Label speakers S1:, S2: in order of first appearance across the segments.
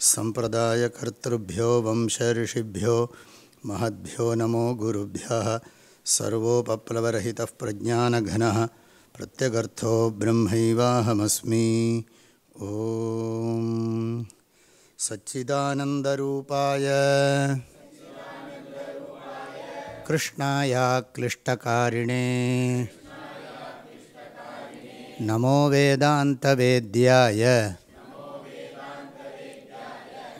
S1: सम्प्रदायकर्तृभ्यो वंशऋषिभ्यो महद्भ्यो नमो गुरुभ्यः। सर्वोपप्लवरहितः प्रज्ञानघनः प्रत्यगर्थो ब्रह्मैवाहमस्मि। ॐ। सच्चिदानन्दरूपाय। कृष्णाय क्लिष्टकारिणे। नमो वेदान्तवेद्याय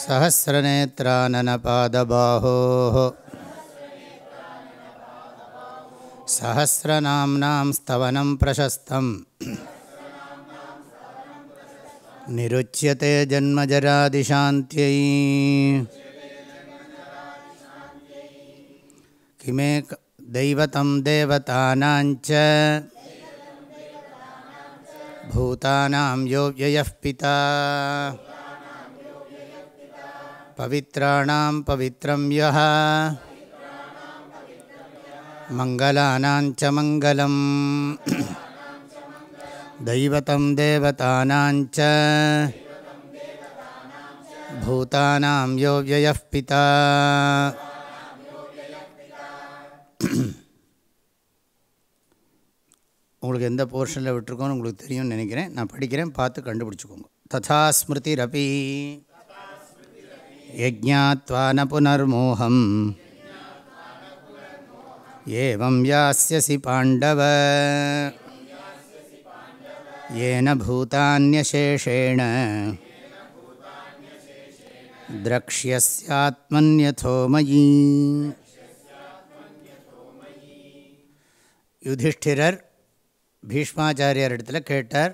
S1: सहस्रनेत्राननपादबाहोः। सहस्रनाम्नां स्तवनं प्रशस्तम्। निरुच्यते जन्मजरादिशान्त्यै। किमेक दैवतं देवतानाञ्च भूतानां यो व्ययः पवित्राणां पवित्रं यः मङ्गलानां च मङ्गलम् दैवतं देवतानाञ्च भूतानां यो व्ययः पिता உங்களுக்கு எந்த போர்ஷனில் விட்டுருக்கோன்னு உங்களுக்கு தெரியும்னு நினைக்கிறேன் நான் படிக்கிறேன் பார்த்து கண்டுபிடிச்சிக்கோங்க ததா ஸ்மிருதிரபி யஜ்ஞாத்வா ந புனர்மோகம் ஏவம் யாஸ்யசி பாண்டவ येन भूतान्यशेषेण द्रक्ष्यस्यात्मन्यथो मयि யுதிஷ்டிரர் பீஷ்மாச்சாரியார் இடத்துல கேட்டார்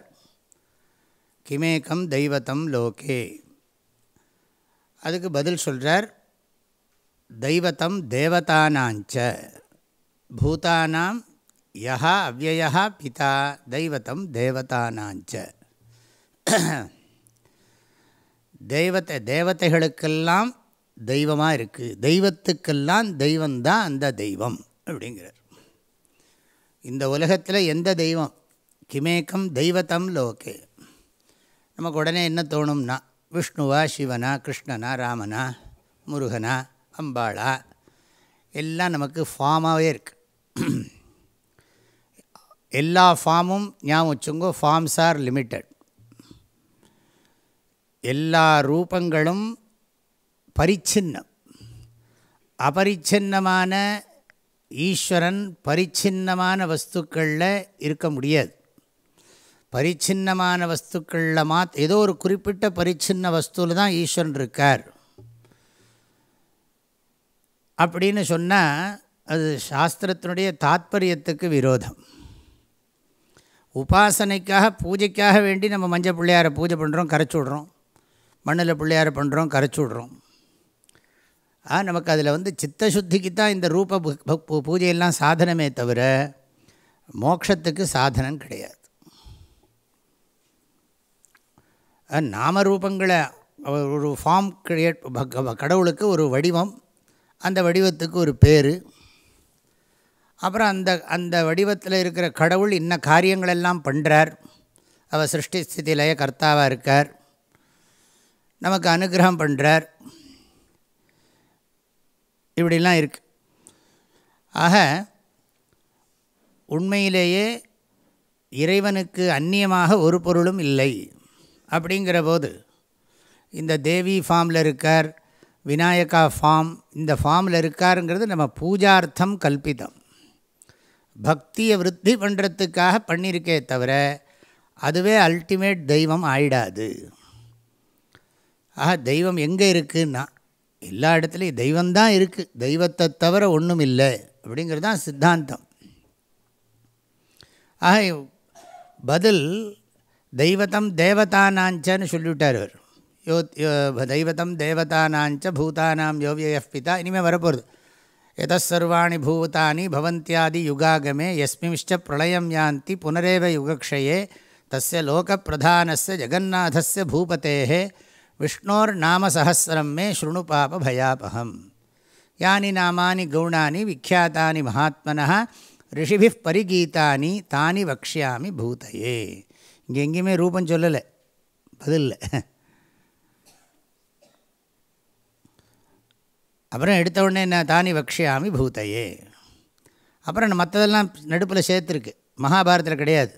S1: கிமேக்கம் தெய்வத்தம் லோகே அதுக்கு பதில் சொல்கிறார் தெய்வத்தம் தேவதானாஞ்ச பூதானாம் யா அவ்வயா பிதா தெய்வத்தம் தேவதானாஞ்ச. தெய்வத்தை தேவதைகளுக்கெல்லாம் தெய்வமாக இருக்குது தெய்வத்துக்கெல்லாம் தெய்வந்தான் அந்த தெய்வம் அப்படிங்கிறார். இந்த உலகத்தில் எந்த தெய்வம்? கிமேக்கம் தெய்வத்தம் லோகே. நமக்கு உடனே என்ன தோணும்னா விஷ்ணுவா சிவனா கிருஷ்ணனா ராமனா முருகனா அம்பாளா எல்லாம் நமக்கு ஃபார்மாகவே இருக்குது எல்லா ஃபார்மும் ஞாபகம் வச்சுங்கோ ஃபார்ம்ஸ் ஆர் லிமிட்டட் எல்லா ரூபங்களும் பரிச்சின்னம் அபரிச்சின்னமான ஈஸ்வரன் பரிச்சின்னமான வஸ்துக்களில் இருக்க முடியாது பரிச்சின்னமான வஸ்துக்களில் மாத் ஏதோ ஒரு குறிப்பிட்ட பரிச்சின்ன வஸ்துவில் தான் ஈஸ்வரன் இருக்கார். அப்படின்னு சொன்னால் அது சாஸ்திரத்தினுடைய தாத்பரியத்துக்கு விரோதம். உபாசனைக்காக பூஜைக்காக வேண்டி நம்ம மஞ்சள் பிள்ளையாரை பூஜை பண்ணுறோம் கரைச்சி விட்றோம். மண்ணில் பிள்ளையாரை பண்ணுறோம் கரைச்சி விட்றோம். ஆ நமக்கு அதில் வந்து சித்தசுத்திக்கு தான் இந்த ரூப பூஜையெல்லாம் சாதனமே தவிர மோட்சத்துக்கு சாதனம் கிடையாது. நாமரூபங்களை ஒரு ஃபார்ம் கிரியேட் கடவுளுக்கு ஒரு வடிவம் அந்த வடிவத்துக்கு ஒரு பேர். அப்புறம் அந்த அந்த வடிவத்தில் இருக்கிற கடவுள் இன்ன காரியங்களெல்லாம் பண்ணுறார் அவர் சிருஷ்டி ஸ்திதியிலேயே கர்த்தாவாக இருக்கார். நமக்கு அனுகிரகம் பண்ணுறார் இப்படிலாம் இருக்கு. ஆக உண்மையிலேயே இறைவனுக்கு அந்நியமாக ஒரு பொருளும் இல்லை. அப்படிங்கிற போது இந்த தேவி ஃபார்மில் இருக்கார் விநாயகா ஃபார்ம் இந்த ஃபார்மில் இருக்காருங்கிறது நம்ம பூஜார்த்தம் கல்பிதம். பக்தியை விருத்தி பண்ணுறதுக்காக பண்ணியிருக்கே தவிர அதுவே அல்டிமேட் தெய்வம் ஆயிடாது. ஆக தெய்வம் எங்கே இருக்குன்னா எல்லா இடத்துலையும் தெய்வந்தான் இருக்குது தெய்வத்தை தவிர ஒன்றும் இல்லை அப்படிங்கிறது தான் சித்தாந்தம். ஆக பதில் தெய்வத்தம் தேவதானாஞ்சன்னு சொல்லிவிட்டார் அவர் யோ தெய்வத்தம் தேவதானாஞ்ச பூதானாம் யோவிய பிதா இனிமேல் வரப்போகிறது எதசர்வாணி பூதானி பவந்தியாதி யுகாகமே எஸ்மிஷ்ட பிரளயம் யாந்தி புனரேவ யுகக்ஷயே தஸ்ய லோகப்பிரதானஸ்ய ஜெகநாதஸ்ய பூபதேः விஷ்ணோர் நாமசஹசிரம் மே ஸ்ருணு பாப பயாபகம் யானி நாமானி கௌணானி விக்கியாத்தானி மகாத்மனः ரிஷிபிः பரிகீதானி தானி வக்ஷாமி பூதையே இங்கே எங்கேயுமே ரூபம் சொல்லலை. பதில் அப்புறம் எடுத்த உடனே என்ன தானி வக்ஷியாமி பூத்தையே அப்புறம் மற்றதெல்லாம் நடுப்பில் சேர்த்துருக்கு. மகாபாரதத்தில் கிடையாது.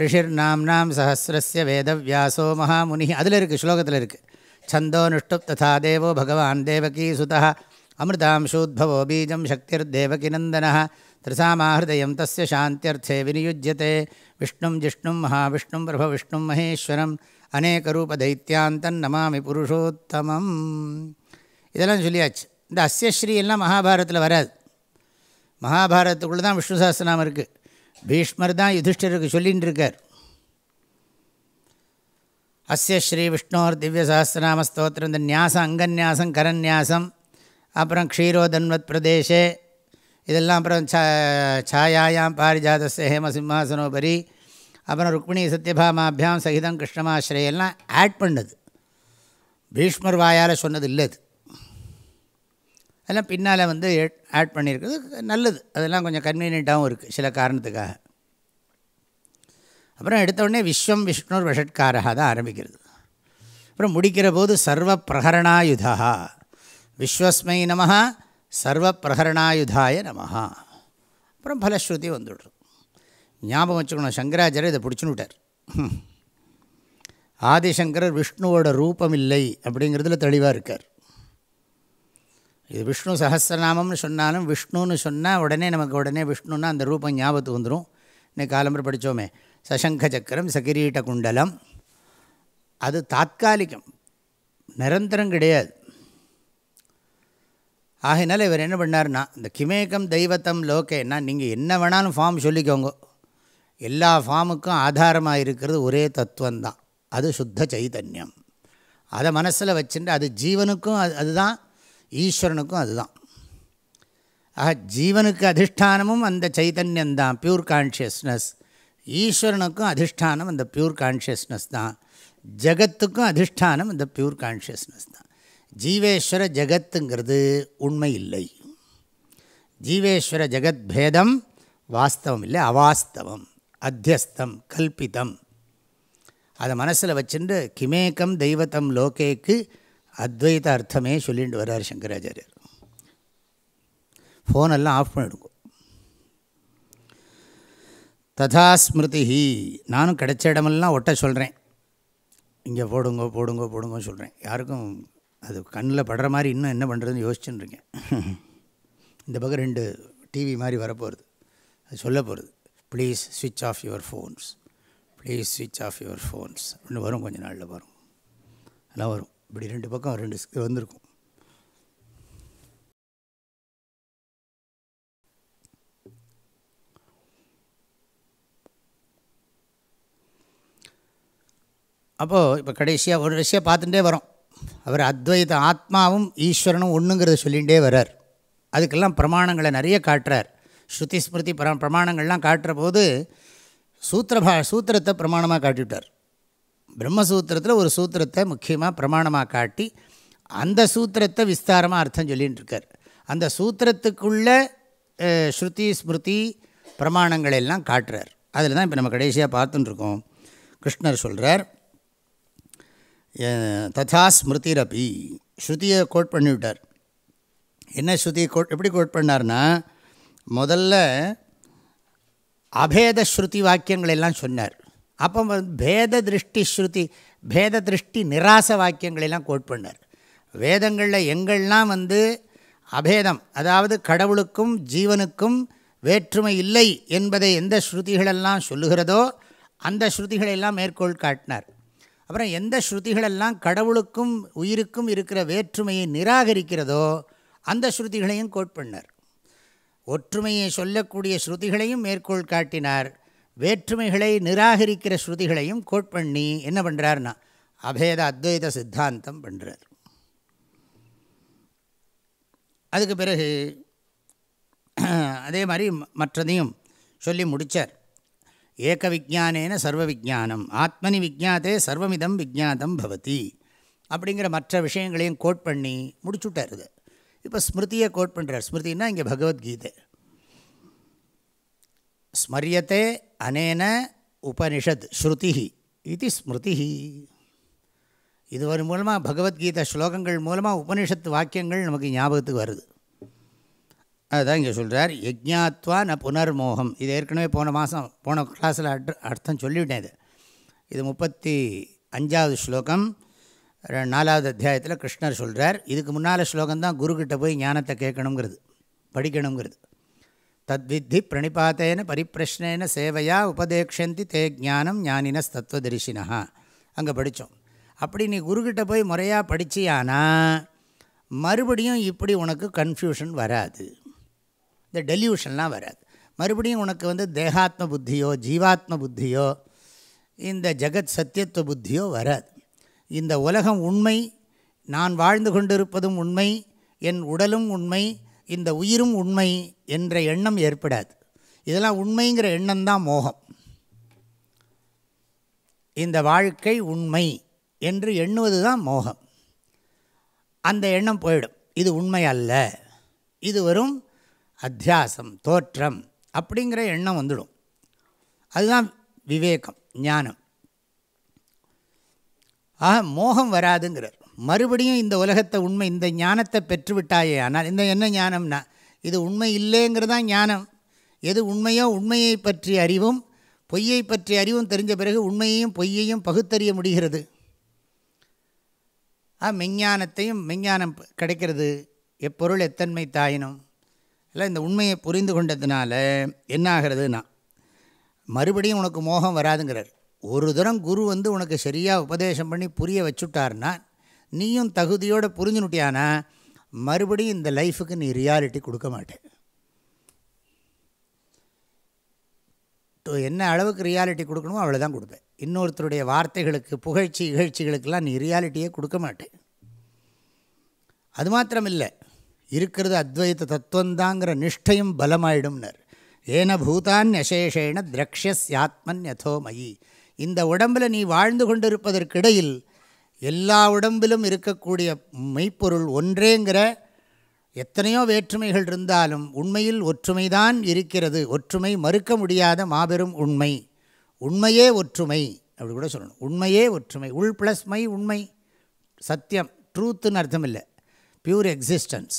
S1: ரிஷிர் நாம் நாம் சஹசிரஸ்ய வேதவியாசோ மகாமுனி. அதில் இருக்குது ஸ்லோகத்தில் இருக்குது சந்தோ நுஷ்டுப் ததா தேவோ பகவான் தேவகீ சுதா அமிர்தாம்சூத்பவோ பீஜம் சக்திர் தேவகிநந்தன திருசாமாஹயம் தஸ்ய சாந்தியர்த்தே விநியுஜ்யத்தை விஷ்ணும் ஜிஷ்ணும் மகாவிஷ்ணும் பிரபவிஷ்ணும் மகேஸ்வரம் அநேகரூபதைத்தியாந்தன் நமாமி புருஷோத்தமம் இதெல்லாம் சொல்லியாச்சு இந்த அஸ்யஸ்ரீ எல்லாம் மகாபாரதத்தில் வராது மகாபாரதத்துக்குள்ளே தான் விஷ்ணு சாஸ்திரநாமம் இருக்குது பீஷ்மர் தான் யுதிஷ்டருக்கு சொல்லின்னு இருக்கார் அஸ்ய ஸ்ரீ விஷ்ணோர் திவ்ய சஹசிரநாம ஸ்தோத்திரம் இந்த நியாசம் அங்கநியாசம் கரநியாசம் அப்புறம் க்ஷீரோதன்வத் பிரதேசே இதெல்லாம் அப்புறம் சா சாயாயாம் பாரிஜாதஸ்ய ஹேம சிம்மாசனோபரி அப்புறம் ருக்மிணி சத்யபாமாபியாம் சகிதம் கிருஷ்ணமாஸ்ரேயெல்லாம் ஆட் பண்ணது பீஷ்மர் வாயால் சொன்னது இல்லை அது அதெல்லாம் பின்னால் வந்து ஆட் பண்ணியிருக்கிறது நல்லது அதெல்லாம் கொஞ்சம் கன்வீனியண்ட்டாகவும் இருக்குது சில காரணத்துக்காக அப்புறம் எடுத்த உடனே விஸ்வம் விஷ்ணுர் விஷட்காரா தான் ஆரம்பிக்கிறது அப்புறம் முடிக்கிற போது சர்வ பிரகரணாயுதா விஸ்வஸ்மை நமஹா சர்வ பிரகரணாயுதாய அப்புறம் பலஸ்ருதி வந்துவிடுறோம் ஞாபகம் வச்சுக்கணும் சங்கராச்சாரியர் இதை பிடிச்சுன்னு விட்டார் ஆதிசங்கரர் விஷ்ணுவோட ரூபம் இல்லை அப்படிங்கிறதுல தெளிவாக இருக்கார். இது விஷ்ணு சஹசிரநாமம்னு சொன்னாலும் விஷ்ணுன்னு சொன்னால் உடனே நமக்கு உடனே விஷ்ணுன்னா அந்த ரூபம் ஞாபகத்துக்கு வந்துடும் இன்னைக்கு காலம்பரம் படித்தோமே சசங்க சக்கரம் சகிரீட்ட குண்டலம். அது தாத்காலிகம். நிரந்தரம் கிடையாது. ஆகையினால இவர் என்ன பண்ணார்னா இந்த கிமேகம் தெய்வத்தம் லோகேன்னா நீங்கள் என்ன வேணாலும் ஃபார்ம் சொல்லிக்கோங்க. எல்லா ஃபார்முக்கும் ஆதாரமாக இருக்கிறது ஒரே தத்துவந்தான் அது சுத்த சைதன்யம். அதை மனசில் வச்சுட்டு அது ஜீவனுக்கும் அது அதுதான் ஈஸ்வரனுக்கும் அதுதான். ஆக ஜீவனுக்கு அதிஷ்டானமும் அந்த சைதன்யந்தான் பியூர் கான்ஷியஸ்னஸ் ஈஸ்வரனுக்கும் அதிஷ்டானம் அந்த பியூர் கான்ஷியஸ்னஸ் தான். ஜகத்துக்கும் அதிஷ்டானம் அந்த பியூர் கான்ஷியஸ்னஸ் தான். ஜீவேஸ்வர ஜெகத்துங்கிறது உண்மை இல்லை ஜீவேஸ்வர ஜெகத் பேதம் வாஸ்தவம் இல்லை அவாஸ்தவம் அத்தியஸ்தம் கல்பிதம். அதை மனசில் வச்சுட்டு கிமேக்கம் தெய்வத்தம் லோகேக்கு அத்வைத அர்த்தமே சொல்லிட்டு வர்றார் சங்கராச்சாரியர். ஃபோனெல்லாம் ஆஃப் பண்ணிடுங்க. ததா ஸ்மிருதி நானும் கிடைச்ச இடமெல்லாம் ஒட்ட சொல்கிறேன் இங்கே போடுங்க போடுங்க போடுங்கோ சொல்கிறேன் யாருக்கும் அது கண்ணில் படுற மாதிரி இன்னும் என்ன பண்ணுறதுன்னு யோசிச்சுன்னு இந்த பக்கம் ரெண்டு டிவி மாதிரி வரப்போகிறது அது சொல்ல போகிறது ப்ளீஸ் ஸ்விட்ச் ஆஃப் யுவர் ஃபோன்ஸ் ப்ளீஸ் ஸ்விட்ச் ஆஃப் யுவர் ஃபோன்ஸ் அப்படின்னு வரும் கொஞ்சம் நாளில் வரும். அதெல்லாம் வரும். இப்படி ரெண்டு பக்கம் ரெண்டு வந்திருக்கும். அப்போது இப்போ கடைசியாக ஒரு விஷயம் பார்த்துட்டே வரோம். அவர் அத்வைத ஆத்மாவும் ஈஸ்வரனும் ஒன்றுங்கிறத சொல்லிகிட்டே வர்றார். அதுக்கெல்லாம் பிரமாணங்களை நிறைய காட்டுறார். ஸ்ருதி ஸ்மிருதி பிர பிரமாணங்கள்லாம் காட்டுற போது சூத்திரபா சூத்திரத்தை பிரமாணமாக காட்டிவிட்டார். பிரம்மசூத்திரத்தில் ஒரு சூத்திரத்தை முக்கியமாக பிரமாணமாக காட்டி அந்த சூத்திரத்தை விஸ்தாரமாக அர்த்தம் சொல்லிகிட்டு இருக்கார் அந்த சூத்திரத்துக்குள்ள ஸ்ருதி ஸ்மிருதி பிரமாணங்கள் எல்லாம் காட்டுறார். அதில் தான் இப்போ நம்ம கடைசியாக பார்த்துட்டுருக்கோம் கிருஷ்ணர் சொல்கிறார் ததா ஸ்மிருதிரபி. ஸ்ருதியை கோட் பண்ணிவிட்டார். என்ன ஸ்ருதியை கோட் எப்படி கோட் பண்ணார்னா முதல்ல அபேத ஸ்ருதி வாக்கியங்கள் எல்லாம் சொன்னார். அப்போ பேத திருஷ்டி ஸ்ருதி பேத திருஷ்டி நிராச வாக்கியங்களெல்லாம் கோட் பண்ணார். வேதங்களில் எங்கள்லாம் வந்து அபேதம் அதாவது கடவுளுக்கும் ஜீவனுக்கும் வேற்றுமை இல்லை என்பதை எந்த ஸ்ருதிகளெல்லாம் சொல்லுகிறதோ அந்த ஸ்ருதிகளெல்லாம் மேற்கோள் காட்டினார். அப்புறம் எந்த ஸ்ருதிகளெல்லாம் கடவுளுக்கும் உயிருக்கும் இருக்கிற வேற்றுமையை நிராகரிக்கிறதோ அந்த ஸ்ருதிகளையும் கோட் பண்ணார். ஒற்றுமையை சொல்லக்கூடிய ஸ்ருதிகளையும் மேற்கோள் காட்டினார். வேற்றுமைகளை நிராகரிக்கிற ஸ்ருதிகளையும் கோட் பண்ணி என்ன பண்ணுறாருன்னா அபேத அத்வைத சித்தாந்தம் பண்ணுறார் அதுக்கு பிறகு அதே மாதிரி மற்றதையும் சொல்லி முடித்தார் ஏக விஜானேன சர்வ விஜானம் ஆத்மனி விஜாத்தே சர்வமிதம் விஜாதம் பவதி. அப்படிங்கிற மற்ற விஷயங்களையும் கோட் பண்ணி முடிச்சுட்டார் இது இப்போ ஸ்மிருதியை கோட் பண்ணுறார் ஸ்மிருதினா இங்கே பகவத்கீதை. ஸ்மரியத்தே அனேன உபனிஷத் ஸ்ருதி இது ஸ்மிருதி இது ஒரு மூலமாக பகவத்கீதை ஸ்லோகங்கள் மூலமாக உபனிஷத்து வாக்கியங்கள் நமக்கு ஞாபகத்துக்கு வருது. அதுதான் இங்கே சொல்கிறார் யஜ்ஞாத்வா ந புனர்மோகம். இது ஏற்கனவே போன மாதம் போன கிளாஸில் அர்த்தம் சொல்லிவிட்டேன் இது. இது முப்பத்தி அஞ்சாவது ஸ்லோகம் நாலாவது அத்தியாயத்தில் கிருஷ்ணர் சொல்கிறார் இதுக்கு முன்னால் ஸ்லோகம்தான் குருக்கிட்ட போய் ஞானத்தை கேட்கணுங்கிறது படிக்கணுங்கிறது. தத்வித்தி பிரணிபாத்தேன பரிப்பிரஷ்னேன சேவையா உபதேக்ஷந்தி தே ஜானம் ஞானினஸ் தத்துவதரிசினா அங்கே படித்தோம் அப்படி நீ குருக்கிட்ட போய் முறையாக படிச்சியானா மறுபடியும் இப்படி உனக்கு கன்ஃபியூஷன் வராது. இந்த டெல்யூஷன்லாம் வராது. மறுபடியும் உனக்கு வந்து தேகாத்ம புத்தியோ ஜீவாத்ம புத்தியோ இந்த ஜெகத் சத்தியத்துவ புத்தியோ வராது. இந்த உலகம் உண்மை நான் வாழ்ந்து கொண்டிருப்பதும் உண்மை என் உடலும் உண்மை இந்த உயிரும் உண்மை என்ற எண்ணம் ஏற்படாது. இதெல்லாம் உண்மைங்கிற எண்ணம் தான் மோகம். இந்த வாழ்க்கை உண்மை என்று எண்ணுவது தான் மோகம். அந்த எண்ணம் போயிடும். இது உண்மை அல்ல. இது வரும் அத்தியாசம் தோற்றம் அப்படிங்கிற எண்ணம் வந்துடும். அதுதான் விவேகம் ஞானம். ஆக மோகம் வராதுங்கிறார். மறுபடியும் இந்த உலகத்தை உண்மை இந்த ஞானத்தை பெற்றுவிட்டாயே ஆனால் இந்த என்ன ஞானம்னா இது உண்மை இல்லைங்கிறது தான் ஞானம். எது உண்மையோ உண்மையை பற்றிய அறிவும் பொய்யை பற்றிய அறிவும் தெரிஞ்ச பிறகு உண்மையையும் பொய்யையும் பகுத்தறிய முடிகிறது. ஆ மெஞ்ஞானத்தையும் மெஞ்ஞானம் கிடைக்கிறது. எப்பொருள் எத்தன்மை தாயினும். இல்லை இந்த உண்மையை புரிந்து கொண்டதுனால என்ன ஆகிறதுனா மறுபடியும் உனக்கு மோகம் வராதுங்கிறார். ஒரு தரம் குரு வந்து உனக்கு சரியாக உபதேசம் பண்ணி புரிய வச்சுட்டார்னா நீயும் தகுதியோடு புரிஞ்சுனுட்டியானா மறுபடியும் இந்த லைஃபுக்கு நீ ரியாலிட்டி கொடுக்க மாட்டேன் என்ன அளவுக்கு ரியாலிட்டி கொடுக்கணுமோ அவ்வளோ தான் கொடுப்பேன். இன்னொருத்தருடைய வார்த்தைகளுக்கு புகழ்ச்சி இகழ்ச்சிகளுக்கெல்லாம் நீ ரியாலிட்டியே கொடுக்க மாட்டேன் அது மாத்திரம் இல்லை இருக்கிறது அத்வைத தத்துவந்தாங்கிற நிஷ்டையும் பலமாயிடும்னர். ஏன பூதான் யசேஷேன திரக்ஷஸ்யாத்மன் யதோ மயி. இந்த உடம்பில் நீ வாழ்ந்து கொண்டிருப்பதற்கிடையில் எல்லா உடம்பிலும் இருக்கக்கூடிய மெய்ப்பொருள் ஒன்றேங்கிற எத்தனையோ வேற்றுமைகள் இருந்தாலும் உண்மையில் ஒற்றுமைதான் இருக்கிறது. ஒற்றுமை மறுக்க முடியாத மாபெரும் உண்மை. உண்மையே ஒற்றுமை அப்படி கூட சொல்லணும். உண்மையே ஒற்றுமை. உள் ப்ளஸ் மை உண்மை. சத்தியம். ட்ரூத்துன்னு அர்த்தம் இல்லை. பியூர் எக்ஸிஸ்டன்ஸ்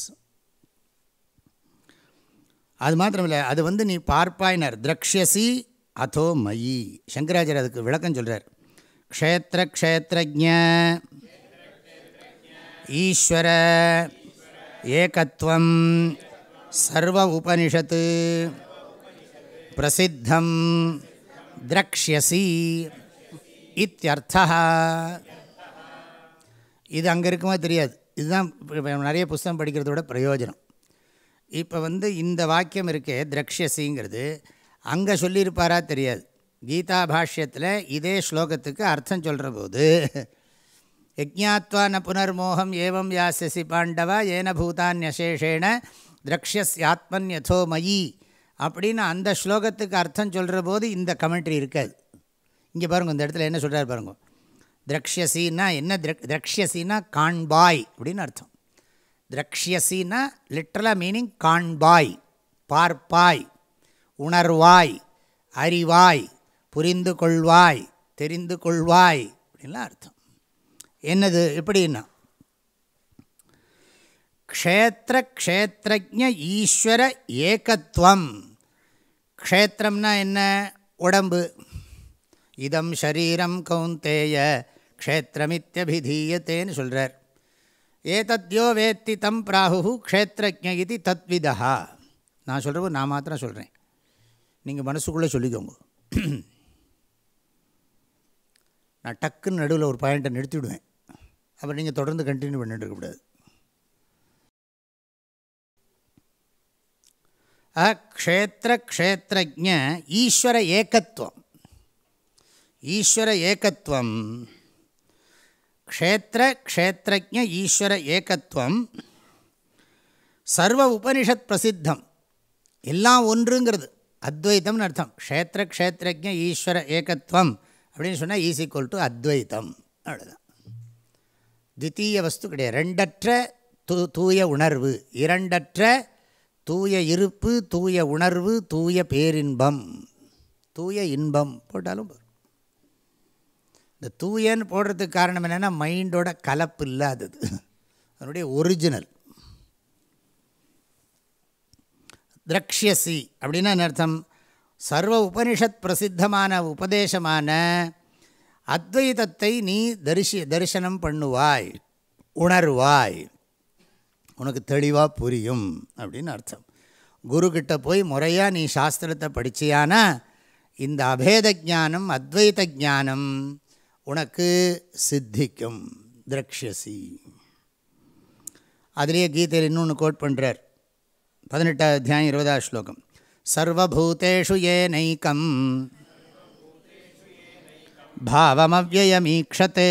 S1: அது மாத்திரம் இல்லை அது வந்து நீ பார்ப்பாயினர். திரக்ஷசி அதோ மயி. சங்கராச்சாரியர் அதுக்கு விளக்கம் சொல்கிறார் க்ஷேத்திர க்ஷேத்திரஜ ஈஸ்வர. ஏகத்துவம் சர்வ உபனிஷத்து. பிரசித்தம். திரக்ஷசி இத்தியர்த்தா இது அங்கே இருக்குமா தெரியாது. இதுதான் நிறைய புஸ்தகம் படிக்கிறதோட பிரயோஜனம். இப்போ வந்து இந்த வாக்கியம் இருக்கே திரக்ஷசிங்கிறது அங்கே சொல்லியிருப்பாரா தெரியாது. கீதா பாஷ்யத்தில் இதே ஸ்லோகத்துக்கு அர்த்தம் சொல்கிற போது யஜ்ஞாத்வா ந புனர்மோகம் ஏவம் யாசியசி பாண்டவா ஏன பூதான்யசேஷேன திரக்ஷஸ்யாத்மன் யதோ மயி அப்படின்னு அந்த ஸ்லோகத்துக்கு அர்த்தம் சொல்கிற போது இந்த கமெண்ட்ரி இருக்காது. இங்கே பாருங்கள் இந்த இடத்துல என்ன சொல்கிறார் பாருங்க. திரக்ஷசின்னா என்ன? திரக் திரக்ஷசின்னா காண்பாய் அப்படின்னு அர்த்தம். திரக்ஷியசின்னா லிட்ரலாக மீனிங் காண்பாய் பார்ப்பாய் உணர்வாய் அறிவாய் புரிந்து கொள்வாய் தெரிந்து கொள்வாய் அப்படின்லாம் அர்த்தம். என்னது? எப்படின்னா க்ஷேத்திர க்ஷேத்திரஜ ஈஸ்வர ஏகத்துவம் க்ஷேத்திரம்னா என்ன? உடம்பு. இதம் ஷரீரம் கௌந்தேய க்ஷேத்திரமித்யபிதீயத்தேன்னு சொல்கிறார் ஏதத்யோ வேத்தி தம் பிராகு க்ஷேத்திரஜ இது தத்விதா நான் சொல்கிறப்போ நான் மாத்திரம் சொல்கிறேன் நீங்கள் மனசுக்குள்ளே சொல்லிக்கோங்க. நான் டக்குன்னு நடுவில் ஒரு பாயிண்ட்டை நிறுத்திவிடுவேன். அப்புறம் நீங்கள் தொடர்ந்து கண்டினியூ பண்ணிட்டு இருக்கக்கூடாது க்ஷேத்திர க்ஷேத்திரஜ ஈஸ்வர ஏகத்துவம். ஈஸ்வர ஏகத்துவம். க்ஷேத்திர க்ஷேத்திரஜ ஈஸ்வர ஏகத்துவம் சர்வ உபனிஷத் பிரசித்தம். எல்லாம் ஒன்றுங்கிறது. அத்வைத்தம்னு அர்த்தம். க்ஷேத்திர க்ஷேத்திரஜ ஈஸ்வர ஏகத்துவம் அப்படின்னு சொன்னால் ஈஸ் ஈக்குவல் டு அத்வைத்தம். அவ்வளோதான் தித்தீய வஸ்து கிடையாது. ரெண்டற்ற தூ தூய உணர்வு. இரண்டற்ற தூய இருப்பு தூய உணர்வு தூய பேரின்பம். தூய இன்பம். போட்டாலும் இந்த தூயன்னு போடுறதுக்கு காரணம் என்னென்னா மைண்டோட கலப்பு இல்லாதது. அதனுடைய ஒரிஜினல் திரக்ஷியசி அப்படின்னா அர்த்தம்? சர்வ உபனிஷத் பிரசித்தமான உபதேசமான அத்வைதத்தை நீ தரிசி தரிசனம் பண்ணுவாய் உணர்வாய். உனக்கு தெளிவாக புரியும் அப்படின்னு அர்த்தம். குருக்கிட்ட போய் முறையாக நீ சாஸ்திரத்தை படிச்சியானா இந்த அபேத ஜானம் அத்வைத ஜானம் உனக்கு சித்திக்கும். திரக்ஷசி. அதுலேயே கீதையில் இன்னொன்று கோட் பண்ணுறார் பதினெட்டாவது அத்தியாயம் இருபதாவது ஸ்லோகம். சர்வபூதேஷு ஏனைக்கம். பாவமவ்யயமீக்ஷதே.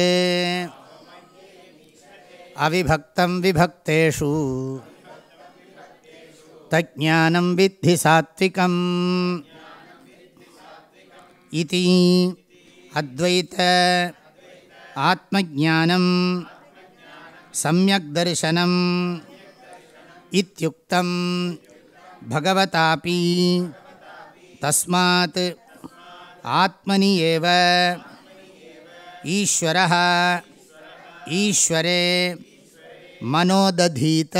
S1: அவிபக்தம் விபக்தேஷு. தஜானம் வித்தி சாத்விகம். இதி அத்வைத ஆத்மஜானம் சமயக் தரிசனம் இத்தியுக்தம் பகவதாபி தஸ்மாத் ஆத்மனி ஏவ ஈஸ்வர ஈஸ்வரே மனோததீத.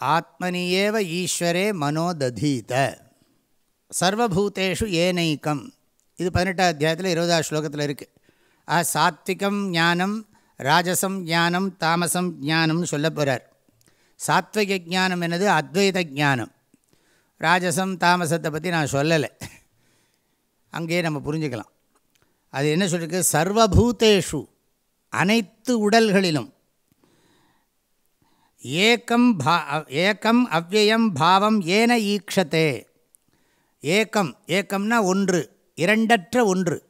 S1: ஆத்மனி ஏவ ஈஸ்வரே மனோததீத. சர்வபூதேஷு ஏனைக்கம். இது பதினெட்டாம் அத்தியாயத்தில் இருபதாவது ஸ்லோகத்தில் இருக்குது ஆ சாத்விகம் ஞானம் ராஜசம் ஞானம் தாமசம் ஞானம்னு சொல்ல போகிறார் சாத்விக ஞானம் என்னது? அத்வைத ஞானம். ராஜசம் தாமசத்தை பற்றி நான் சொல்லலை. அங்கேயே நம்ம புரிஞ்சுக்கலாம். அது என்ன சொல்லியிருக்கு சர்வபூதேஷு அனைத்து உடல்களிலும். ஏக்கம் பா ஏக்கம் அவ்வயம் பாவம் ஏன ஈக்ஷத்தே ஏக்கம் ஏக்கம்னா ஒன்று இரண்டற்ற ஒன்று.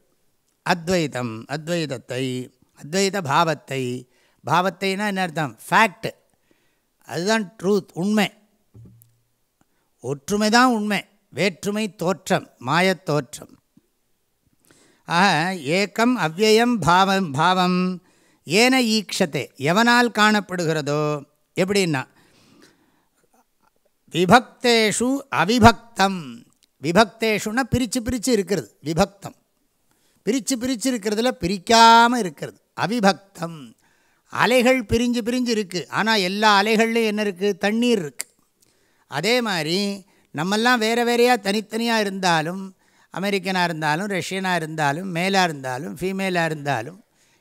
S1: அத்வைதம் அத்வைதத்தை அத்வைத பாவத்தை. பாவத்தைனா என்ன அர்த்தம்? ஃபேக்ட் அதுதான் ட்ரூத் உண்மை. ஒற்றுமை தான் உண்மை. வேற்றுமை தோற்றம் மாயத் தோற்றம். ஆக ஏக்கம் அவ்வயம் பாவம் பாவம் ஏன ஈக்ஷத்தை எவனால் காணப்படுகிறதோ எப்படின்னா விபக்தேஷு அவிபக்தம். விபக்தேஷுன்னா பிரித்து பிரித்து இருக்கிறது விபக்தம். பிரித்து பிரித்து இருக்கிறதுல பிரிக்காமல் இருக்கிறது அவிபக்தம். அலைகள் பிரிஞ்சு பிரிஞ்சு இருக்குது ஆனால் எல்லா அலைகள்லையும் என்ன இருக்குது தண்ணீர் இருக்குது அதே மாதிரி நம்மெல்லாம் வேறு வேறையாக தனித்தனியாக இருந்தாலும் அமெரிக்கனாக இருந்தாலும் ரஷ்யனாக இருந்தாலும் மேலாக இருந்தாலும் ஃபீமேலாக இருந்தாலும்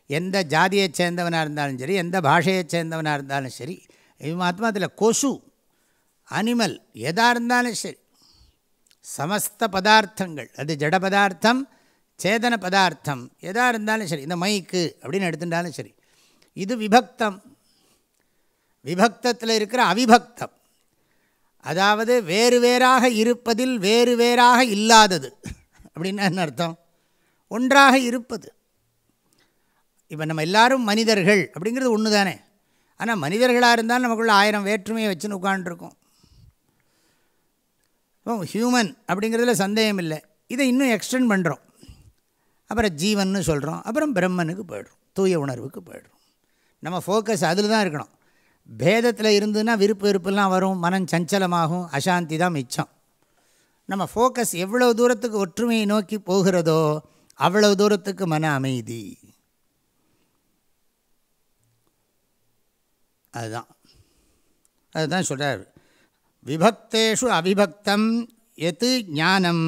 S1: எந்த ஜாதியை சேர்ந்தவனாக இருந்தாலும் சரி எந்த பாஷையை சேர்ந்தவனாக இருந்தாலும் சரி இது மாத்திரத்தில் கொசு அனிமல் எதாக இருந்தாலும் சரி சமஸ்த பதார்த்தங்கள். அது ஜட பதார்த்தம் சேதன பதார்த்தம். எதாக இருந்தாலும் சரி இந்த மைக்கு அப்படின்னு எடுத்துட்டாலும் சரி. இது விபக்தம். விபக்தத்தில் இருக்கிற அவிபக்தம். அதாவது வேறு வேறாக இருப்பதில் வேறு வேறாக இல்லாதது. அப்படின்னா என்ன அர்த்தம்? ஒன்றாக இருப்பது. இப்போ நம்ம எல்லாரும் மனிதர்கள் அப்படிங்கிறது ஒன்று தானே ஆனால் மனிதர்களாக இருந்தாலும் நமக்குள்ள ஆயிரம் வேற்றுமையை வச்சுன்னு உட்காண்ட்ருக்கோம் ஹியூமன் அப்படிங்கிறதுல சந்தேகம் இல்லை இதை இன்னும் எக்ஸ்டெண்ட் பண்ணுறோம் அப்புறம் ஜீவன்னு சொல்கிறோம் அப்புறம் பிரம்மனுக்கு போய்டுறோம். தூய உணர்வுக்கு போய்டுறோம். நம்ம ஃபோக்கஸ் அதில் தான் இருக்கணும். பேதத்தில் இருந்துன்னா விருப்பு வெறுப்புலாம் வரும். மனம் சஞ்சலமாகும். அசாந்தி தான் மிச்சம். நம்ம ஃபோக்கஸ் எவ்வளோ தூரத்துக்கு ஒற்றுமையை நோக்கி போகிறதோ அவ்வளோ தூரத்துக்கு மன அமைதி. அதுதான். அதுதான் சொல்கிறார் விபக்தேஷு அவிபக்தம் எது ஞானம்?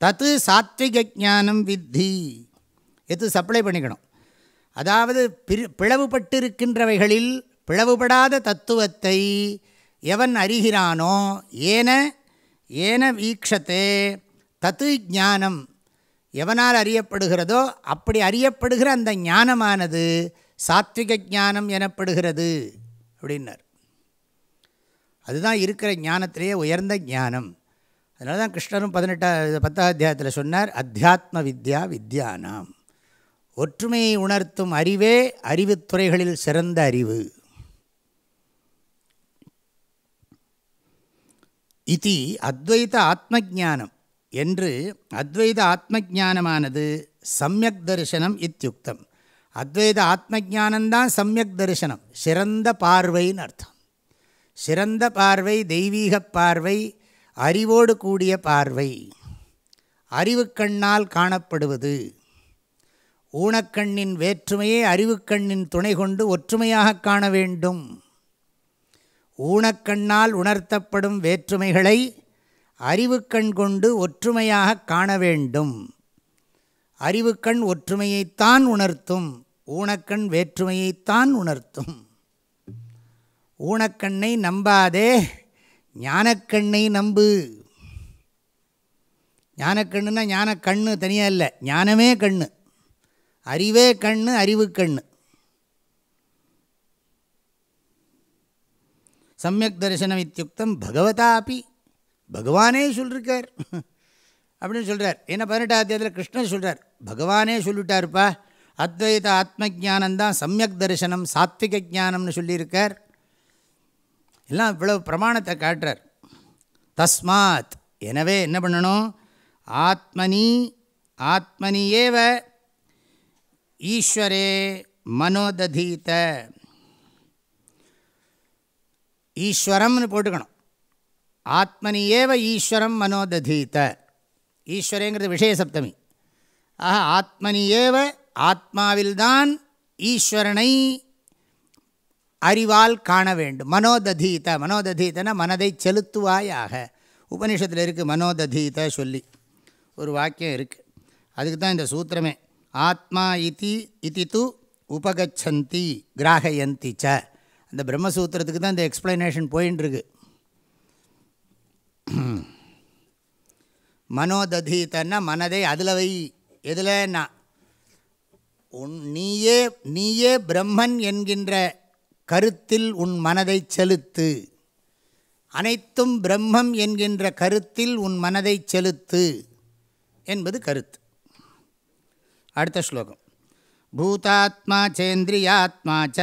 S1: தத்து சாத்விக ஜானம் வித்தி. எது சப்ளை பண்ணிக்கணும். அதாவது பிரி பிளவுபட்டிருக்கின்றவைகளில் பிளவுபடாத தத்துவத்தை எவன் அறிகிறானோ ஏன ஏன வீக்ஷத்தே தத்து ஞானம். எவனால் அறியப்படுகிறதோ அப்படி அறியப்படுகிற அந்த ஞானமானது சாத்விக ஞானம் எனப்படுகிறது அப்படின்னார். அதுதான் இருக்கிற ஞானத்திலேயே உயர்ந்த ஞானம். அதனால தான் கிருஷ்ணரும் பதினெட்டா பத்தாம் அத்தியாயத்தில் சொன்னார் அத்தியாத்ம வித்யா வித்யானாம். ஒற்றுமையை உணர்த்தும் அறிவே அறிவுத்துறைகளில் சிறந்த அறிவு. இது அத்வைத ஆத்மஜானம் என்று அத்வைத ஆத்மஜானமானது சமயக் தரிசனம் இத்தியுக்தம். அத்வைத ஆத்மஜானந்தான் சமயக் தரிசனம் சிறந்த பார்வைன்னு அர்த்தம். சிறந்த பார்வை தெய்வீக பார்வை அறிவோடு கூடிய பார்வை. அறிவுக்கண்ணால் காணப்படுவது. ஊனக்கண்ணின் வேற்றுமையை அறிவுக்கண்ணின் துணை கொண்டு ஒற்றுமையாக காண வேண்டும். ஊனக்கண்ணால் உணர்த்தப்படும் வேற்றுமைகளை அறிவுக்கண் கொண்டு ஒற்றுமையாக காண வேண்டும். அறிவுக்கண் ஒற்றுமையைத்தான் உணர்த்தும். ஊனக்கண் வேற்றுமையைத்தான் உணர்த்தும். ஊனக்கண்ணை நம்பாதே ஞானக்கண்ணை நம்பு. ஞானக்கண்ணுன்னா ஞானக்கண்ணு தனியாக இல்லை ஞானமே கண்ணு. அறிவே கண்ணு அறிவு கண்ணு. சமயக் தரிசனம் இத்தியுக்தம் பகவதாபி பகவானே சொல்லிருக்கார். அப்படின்னு சொல்கிறார் ஏன்னா பதினெட்டாம் அத்தியாயத்தில் கிருஷ்ணன் சொல்கிறார் பகவானே சொல்லிட்டாருப்பா அத்வைத ஆத்ம ஜானந்தான் சமயக் தரிசனம் சாத்விக ஜானம்னு சொல்லியிருக்கார். எல்லாம் இவ்வளவு பிரமாணத்தை காட்டுறார். தஸ்மாத். எனவே என்ன பண்ணணும்? ஆத்மனி ஆத்மனியேவ ஈஸ்வரே மனோததீத. ஈஸ்வரம்னு போட்டுக்கணும். ஆத்மனியேவ ஈஸ்வரம் மனோததீத. ஈஸ்வரேங்கிறது விஷய சப்தமி ஆக ஆத்மனியேவ ஆத்மாவில்தான் ஈஸ்வரனை அறிவால் காண வேண்டும். மனோததீத மனோததீதன மனதை செலுத்துவாயாக. உபனிஷத்தில் இருக்குது மனோததீத சொல்லி. ஒரு வாக்கியம் இருக்குது அதுக்கு தான் இந்த சூத்திரமே. ஆத்மா இதி இதி து உபகச்சந்தி கிராகயந்தி ச. அந்த பிரம்மசூத்திரத்துக்கு தான் இந்த எக்ஸ்பிளனேஷன் போயின்ட்டுருக்கு மனோததீத்தன்னா மனதை அதில் வை எதுலன்னா உன் நீயே நீயே பிரம்மன் என்கின்ற கருத்தில் உன் மனதை செலுத்து. அனைத்தும் பிரம்மம் என்கின்ற கருத்தில் உன் மனதை செலுத்து என்பது கருத்து. அடுத்த ஸ்லோகம். பூதாத்மா சேந்திரியாத்மா ச.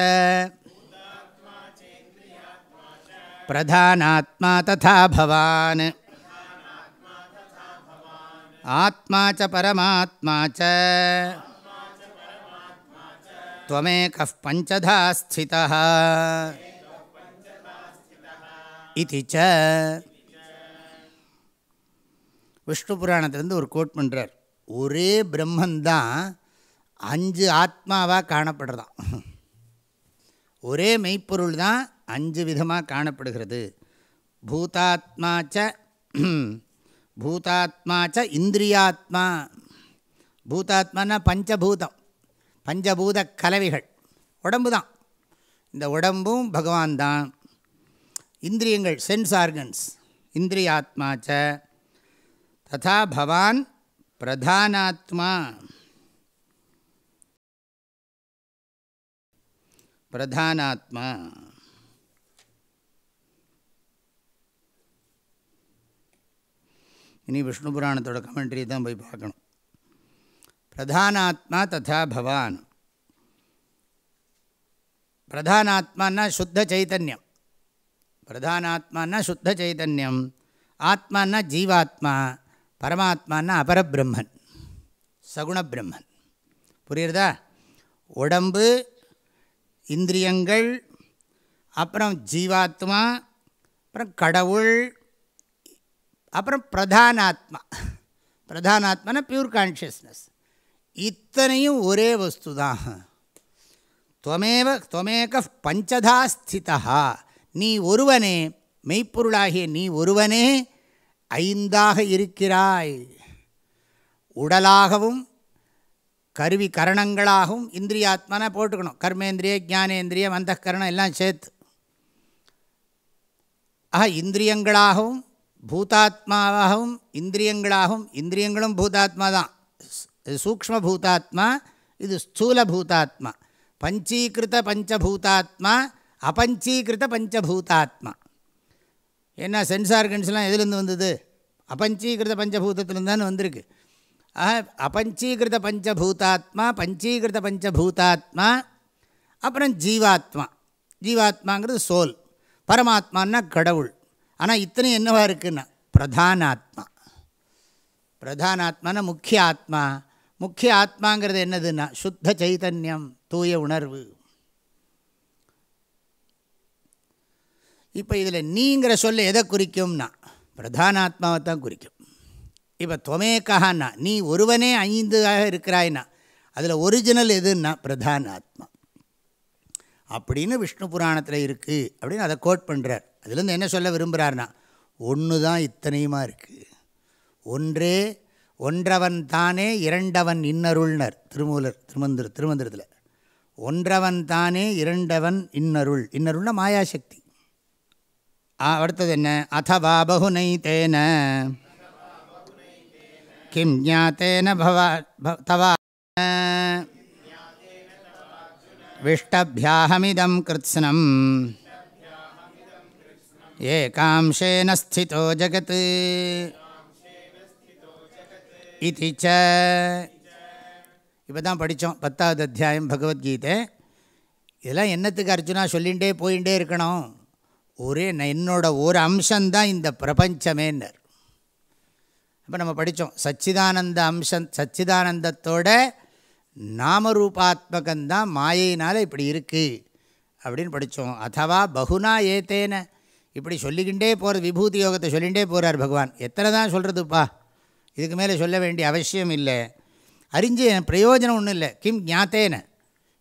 S1: பிரதானாத்மா ததா பவான். ஆத்மா ச பரமாத்மா ச. त्वमेकः पञ्चधा स्थितः इति च விஷ்ணு புராணத்திலேருந்து ஒரு கோட் பண்ணுறார் ஒரே பிரம்மந்தான் அஞ்சு ஆத்மாவாக காணப்படுறதான் ஒரே மெய்ப்பொருள் தான் அஞ்சு விதமாக காணப்படுகிறது பூதாத்மா ச பூதாத்மா ச இந்திரியாத்மா பூதாத்மானா பஞ்சபூதம் பஞ்சபூத கலவைகள். உடம்பு தான் இந்த உடம்பும் பகவான் தான் இந்திரியங்கள் சென்ஸ் ஆர்கன்ஸ் இந்திரியாத்மா ச ததா பவான் பிரதானாத்மா. பிரதானாத்மா. இனி விஷ்ணு புராணத்தோட கமெண்ட்ரி தான் போய் பார்க்கணும். பிரதானாத்மா ததா பவான். பிரதானாத்மானா சுத்த சைத்தன்யம் பிரதானாத்மானா சுத்த சைத்தன்யம் ஆத்மானா ஜீவாத்மா. பரமாத்மானா அபரபிரம்மன் சகுணபிரம்மன் புரியுறதா? உடம்பு இந்திரியங்கள் அப்புறம் ஜீவாத்மா அப்புறம் கடவுள் அப்புறம் பிரதானாத்மா. பிரதானாத்மானா பியூர் கான்ஷியஸ்னஸ் இத்தனையும் ஒரே வஸ்து தான் துவமேவ துவமேக பஞ்சதா ஸ்திதா. நீ ஒருவனே மெய்ப்பொருளாகிய நீ ஒருவனே ஐந்தாக இருக்கிறாய். உடலாகவும் கருவி கரணங்களாகவும் இந்திரியாத்மான போட்டுக்கணும். கர்மேந்திரிய ஜானேந்திரியம் அந்த கரணம் எல்லாம் சேர்த்து. ஆக இந்திரியங்களாகவும் பூதாத்மாவாகவும் இந்திரியங்களாகவும் இந்திரியங்களும் பூதாத்மா தான் இது சூக்ம பூதாத்மா இது ஸ்தூல பூதாத்மா பஞ்சீகிருத பஞ்சபூதாத்மா அபஞ்சீகிருத பஞ்சபூதாத்மா. ஏன்னா சென்ஸ் ஆர்கன்ஸ்லாம் எதுலேருந்து வந்தது? அபஞ்சீகிருத பஞ்சபூதத்துலேருந்து வந்திருக்கு. ஆக அபஞ்சீகிருத பஞ்சபூதாத்மா பஞ்சீகிருத பஞ்சபூதாத்மா அப்புறம் ஜீவாத்மா. ஜீவாத்மாங்கிறது சோல். பரமாத்மான்னா கடவுள். ஆனால் இத்தனை என்னவா இருக்குன்னா? பிரதானாத்மா. பிரதானாத்மான முக்கிய ஆத்மா. முக்கிய ஆத்மாங்கிறது என்னதுன்னா சுத்த சைதன்யம் தூய உணர்வு. இப்போ இதில் நீங்கிற சொல்ல எதை குறிக்கும்னா பிரதான ஆத்மாவை தான் குறிக்கும். இப்போ துவமேக்கான்னா நீ ஒருவனே ஐந்தாக இருக்கிறாய்னா அதில் ஒரிஜினல் எதுன்னா பிரதான ஆத்மா அப்படின்னு விஷ்ணு புராணத்தில் இருக்குது அப்படின்னு அதை கோட் பண்ணுறார் அதுலேருந்து என்ன சொல்ல விரும்புகிறார்னா ஒன்று தான் இத்தனையுமா இருக்குது ஒன்றே ஒன்றவன் தானே இரண்டவன் இன்னருள்னர். திருமூலர் திருமந்திர திருமந்திரத்தில். ஒன்றவன் தானே இரண்டவன் இன்னருள். இன்னருள்னா மாயாசக்தி. அடுத்தது என்ன? அதவா பகுனை தேன. கிம் ஜாத்தேன பவா தவா. விஷ்டபியாஹமிதம் கிருத்ஸ்னம். ஏகாம்சேன ஸ்திதோ ஜகத். இது ச இப்போ தான் படித்தோம் பத்தாவது அத்தியாயம் பகவத்கீதை. இதெல்லாம் என்னத்துக்கு அர்ஜுனா சொல்லிகிட்டே போயிட்டே இருக்கணும். ஒரே என்னோட ஒரு அம்சம்தான் இந்த பிரபஞ்சமேன்னர். அப்போ நம்ம படித்தோம் சச்சிதானந்த அம்சம் சச்சிதானந்தத்தோட நாமரூபாத்மகந்தான் மாயினால் இப்படி இருக்குது அப்படின்னு படித்தோம் அதுவா பகுனா ஏத்தேன. இப்படி சொல்லிக்கிண்டே போகிறது விபூதி யோகத்தை சொல்லிகிட்டே போகிறார் பகவான். எத்தனை தான் சொல்கிறதுப்பா இதுக்கு மேலே சொல்ல வேண்டிய அவசியம் இல்லை. அறிஞ்சு பிரயோஜனம் ஒன்றும் இல்லை. கிம் ஞாத்தேன.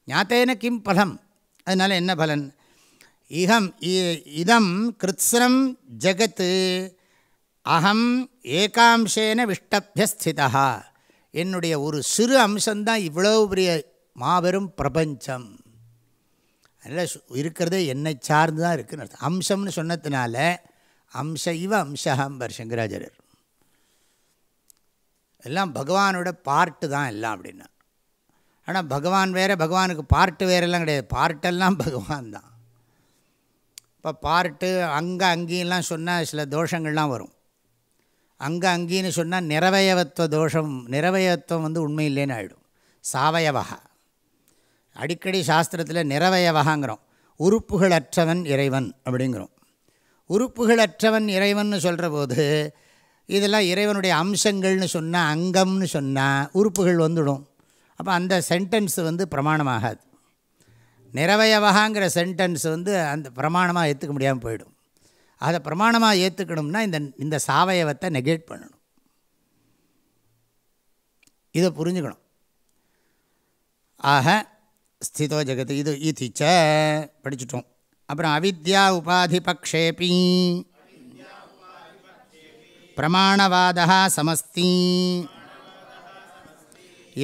S1: ஞாத்தேன கிம் பலம் அதனால் என்ன பலன்? இகம் இதம் கிருத்ஸ்னம் ஜகத்து. அகம் ஏகாம்சேன விஷ்டபியஸ்திதா என்னுடைய ஒரு சிறு அம்சம்தான் இவ்வளோ பெரிய மாபெரும் பிரபஞ்சம். அதனால் இருக்கிறதே என்னை சார்ந்து தான் இருக்குன்னு அர்த்தம். அம்சம்னு சொன்னதுனால அம்ச இவ அம்சஹம்பர் சங்கராச்சாரியர். எல்லாம் பகவானோட பார்ட்டு தான் எல்லாம் அப்படின்னா. ஆனால் பகவான் வேறு பகவானுக்கு பார்ட்டு வேறெல்லாம் கிடையாது. பார்ட்டெல்லாம் பகவான் தான். இப்போ பார்ட்டு அங்கே அங்கேயெல்லாம் சொன்னால் சில தோஷங்கள்லாம் வரும். அங்கே அங்கேன்னு சொன்னால் நிறவயவத்துவ தோஷம் நிறவயத்துவம் வந்து உண்மை இல்லைன்னு ஆகிடும் சாவயவகா. அடிக்கடி சாஸ்திரத்தில் நிறவயவகாங்கிறோம். உறுப்புகள் அற்றவன் இறைவன் அப்படிங்கிறோம். உறுப்புகள் அற்றவன் இறைவன் சொல்கிற போது இதெல்லாம் இறைவனுடைய அம்சங்கள்னு சொன்னால் அங்கம்னு சொன்னால் உறுப்புகள் வந்துடும். அப்போ அந்த சென்டென்ஸ் வந்து பிரமாணமாகாது. நிறவயவகாங்கிற சென்டென்ஸ் வந்து அந்த பிரமாணமாக ஏற்றுக்க முடியாமல் போயிடும். அதை பிரமாணமாக ஏற்றுக்கணும்னா இந்த இந்த சாவயவத்தை நெகேட் பண்ணணும். இதை புரிஞ்சுக்கணும். ஆக ஸ்திதோ ஜெகத்து இது இதிச்ச படிச்சுட்டோம். அப்புறம் அவித்யா உபாதி பக்ஷேபி பிரமாணவாதா சமஸ்தி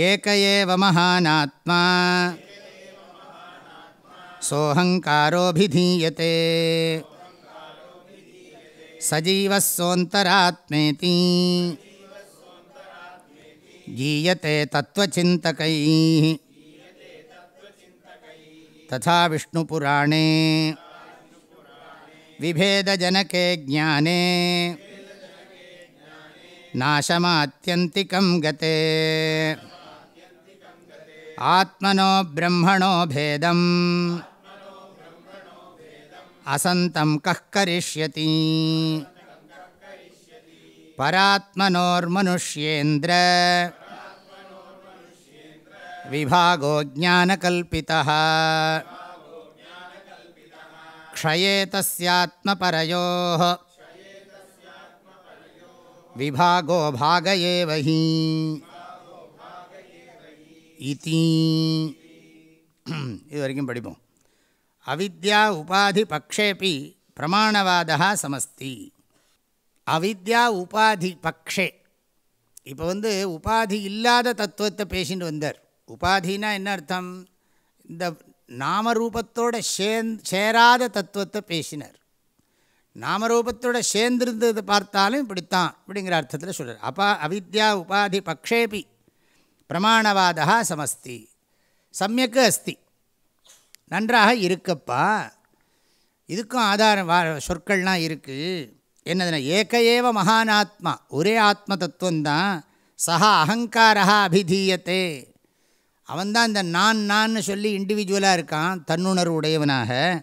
S1: ஏக ஏவ மகானாத்மா सोऽहङ्कारोऽभिधीयते सजीवः सोऽन्तरात्मेति गीयते तत्त्वचिन्तकैः तथा विष्णुपुराणे विभेदजनके ज्ञाने नाशमात्यन्तिकं गते। आत्मनो ब्रह्मणो भेदम्। असन्तं कः करिष्यति। परात्मनोर्मनुष्येन्द्र। विभागो ज्ञानकल्पितः। क्षये तस्यात्मपरयोः விபாகோ பாக இதி இது வரைக்கும் படிப்போம் அவித்யா உபாதி பக்ஷேபி பிரமாணவாதா சமஸ்தி அவித்யா உபாதி பக்ஷே இப்போ வந்து உபாதி இல்லாத தத்துவத்தை பேசிட்டு வந்தார். உபாதினா என்ன அர்த்தம்? இந்த நாமரூபத்தோட சே சேராத தத்துவத்தை பேசினார். நாமரூபத்தோட சேர்ந்திருந்தது பார்த்தாலும் இப்படித்தான் அப்படிங்கிற அர்த்தத்தில் சொல்கிறார் அப்பா அவித்யா உபாதி பக்ஷேபி பிரமாணவாதா சமஸ்தி. சமயக்கு அஸ்தி. நன்றாக இருக்கப்பா. இதுக்கும் ஆதாரம் வா சொற்கள்லாம் இருக்குது என்னதுன்னா ஏக ஏவ மகானாத்மா. ஒரே ஆத்ம தத்துவந்தான் சஹா அகங்காரா அபிதீயத்தே. அவன்தான் இந்த நான் நான் சொல்லி இண்டிவிஜுவலாக இருக்கான் தன்னுணர்வு உடையவனாக.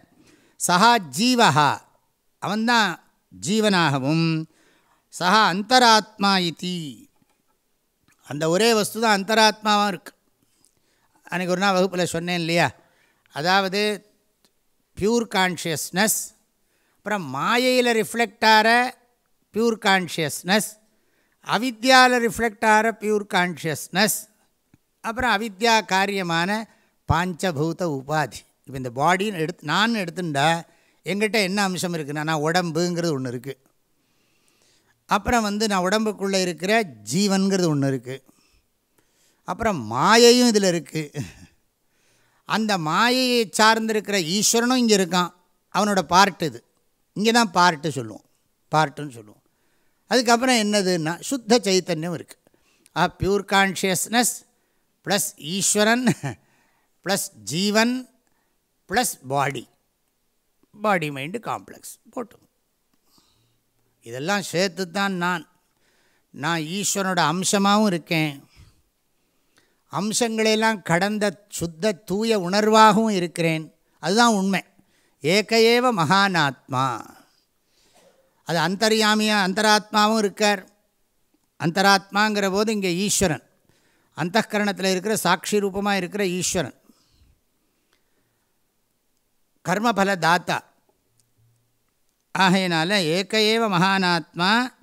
S1: சஹா ஜீவஹா. அவன்தான் ஜீவனாகவும் சஹா அந்தராத்மா இத்தி அந்த ஒரே வஸ்து தான் அந்தராத்மாவாக இருக்குது அன்றைக்கி ஒரு நாள் வகுப்பில் சொன்னேன் இல்லையா? அதாவது பியூர் கான்ஷியஸ்னஸ் அப்புறம் மாயையில் ரிஃப்ளெக்ட் ஆகிற பியூர் கான்ஷியஸ்னஸ் அவித்யாவில் ரிஃப்ளெக்ட் ஆகிற பியூர் கான்ஷியஸ்னஸ் அப்புறம் அவித்யா காரியமான பாஞ்சபூத உபாதி. இப்போ இந்த பாடின்னு எடுத்து நான் எடுத்துட்டா எங்கிட்ட என்ன அம்சம் இருக்குன்னா நான் உடம்புங்கிறது ஒன்று இருக்குது அப்புறம் வந்து நான் உடம்புக்குள்ளே இருக்கிற ஜீவன்கிறது ஒன்று இருக்குது அப்புறம் மாயையும் இதில் இருக்குது அந்த மாயையை சார்ந்திருக்கிற ஈஸ்வரனும் இங்கே இருக்கான். அவனோட பார்ட் இது. இங்கே தான் பார்ட்டு சொல்லுவோம் பார்ட்டுன்னு சொல்லுவோம். அதுக்கப்புறம் என்னதுன்னா சுத்த சைத்தன்யம் இருக்குது ஆ பியூர் கான்ஷியஸ்னஸ் ப்ளஸ் ஈஸ்வரன் ப்ளஸ் ஜீவன் plus body body mind complex போட்டு இதெல்லாம் சேர்த்து தான் நான் நான் ஈஸ்வரனோட அம்சமாகவும் இருக்கேன். அம்சங்களெல்லாம் கடந்த சுத்த தூய உணர்வாகவும் இருக்கிறேன். அதுதான் உண்மை. ஏக மகானாத்மா. அது அந்தர்யாமியாக அந்தராத்மாவும் இருக்கார். அந்தராத்மாங்கிற போது இங்கே ஈஸ்வரன். அந்தகரணத்தில் இருக்கிற சாட்சி ரூபமாக இருக்கிற ஈஸ்வரன். கர்மபல தாத்தா ஆகையினால ஏக ஏவ மகானாத்மா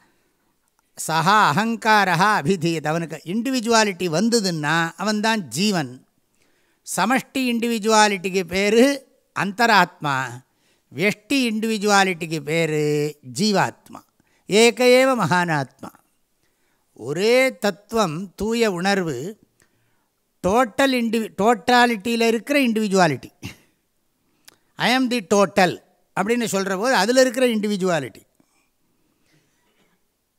S1: சஹா அகங்காரா அபிதீயத் அவனுக்கு இண்டிவிஜுவாலிட்டி வந்ததுன்னா அவன்தான் ஜீவன். சமஷ்டி இண்டிவிஜுவாலிட்டிக்கு பேர் அந்தராத்மா. வெஷ்டி இண்டிவிஜுவாலிட்டிக்கு பேர் ஜீவாத்மா. ஏக ஏவ மகானாத்மா. ஒரே தத்துவம் தூய உணர்வு டோட்டல் இண்டிவி டோட்டாலிட்டியில் இருக்கிற இண்டிவிஜுவாலிட்டி ஐ ஆம் தி டோட்டல் அப்படின்னு சொல்கிற போது அதில் இருக்கிற இண்டிவிஜுவாலிட்டி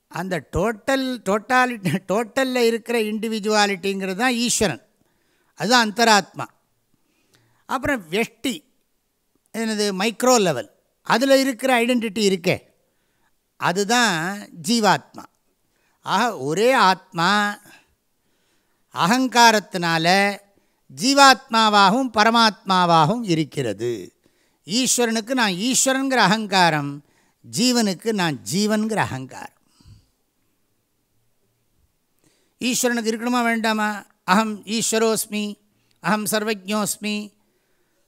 S1: அந்த டோட்டல் டோட்டாலிட்டி டோட்டலில் இருக்கிற இண்டிவிஜுவாலிட்டிங்கிறது தான் ஈஸ்வரன். அதுதான் அந்தராத்மா. அப்புறம் வெஷ்டி என்னது மைக்ரோ லெவல் அதில் இருக்கிற ஐடென்டிட்டி இருக்கே. அதுதான் ஜீவாத்மா. ஆக ஒரே ஆத்மா அகங்காரத்தினால ஜீவாத்மாவாகவும் பரமாத்மாவாகவும் இருக்கிறது. ஈஸ்வரனுக்கு நான் ஈஸ்வரனுங்கிற அகங்காரம் ஜீவனுக்கு நான் ஜீவன்கிற அகங்காரம். ஈஸ்வரனுக்கு இருக்கணுமா வேண்டாமா? அகம் ஈஸ்வரோஸ்மி அகம் சர்வஜோஸ்மி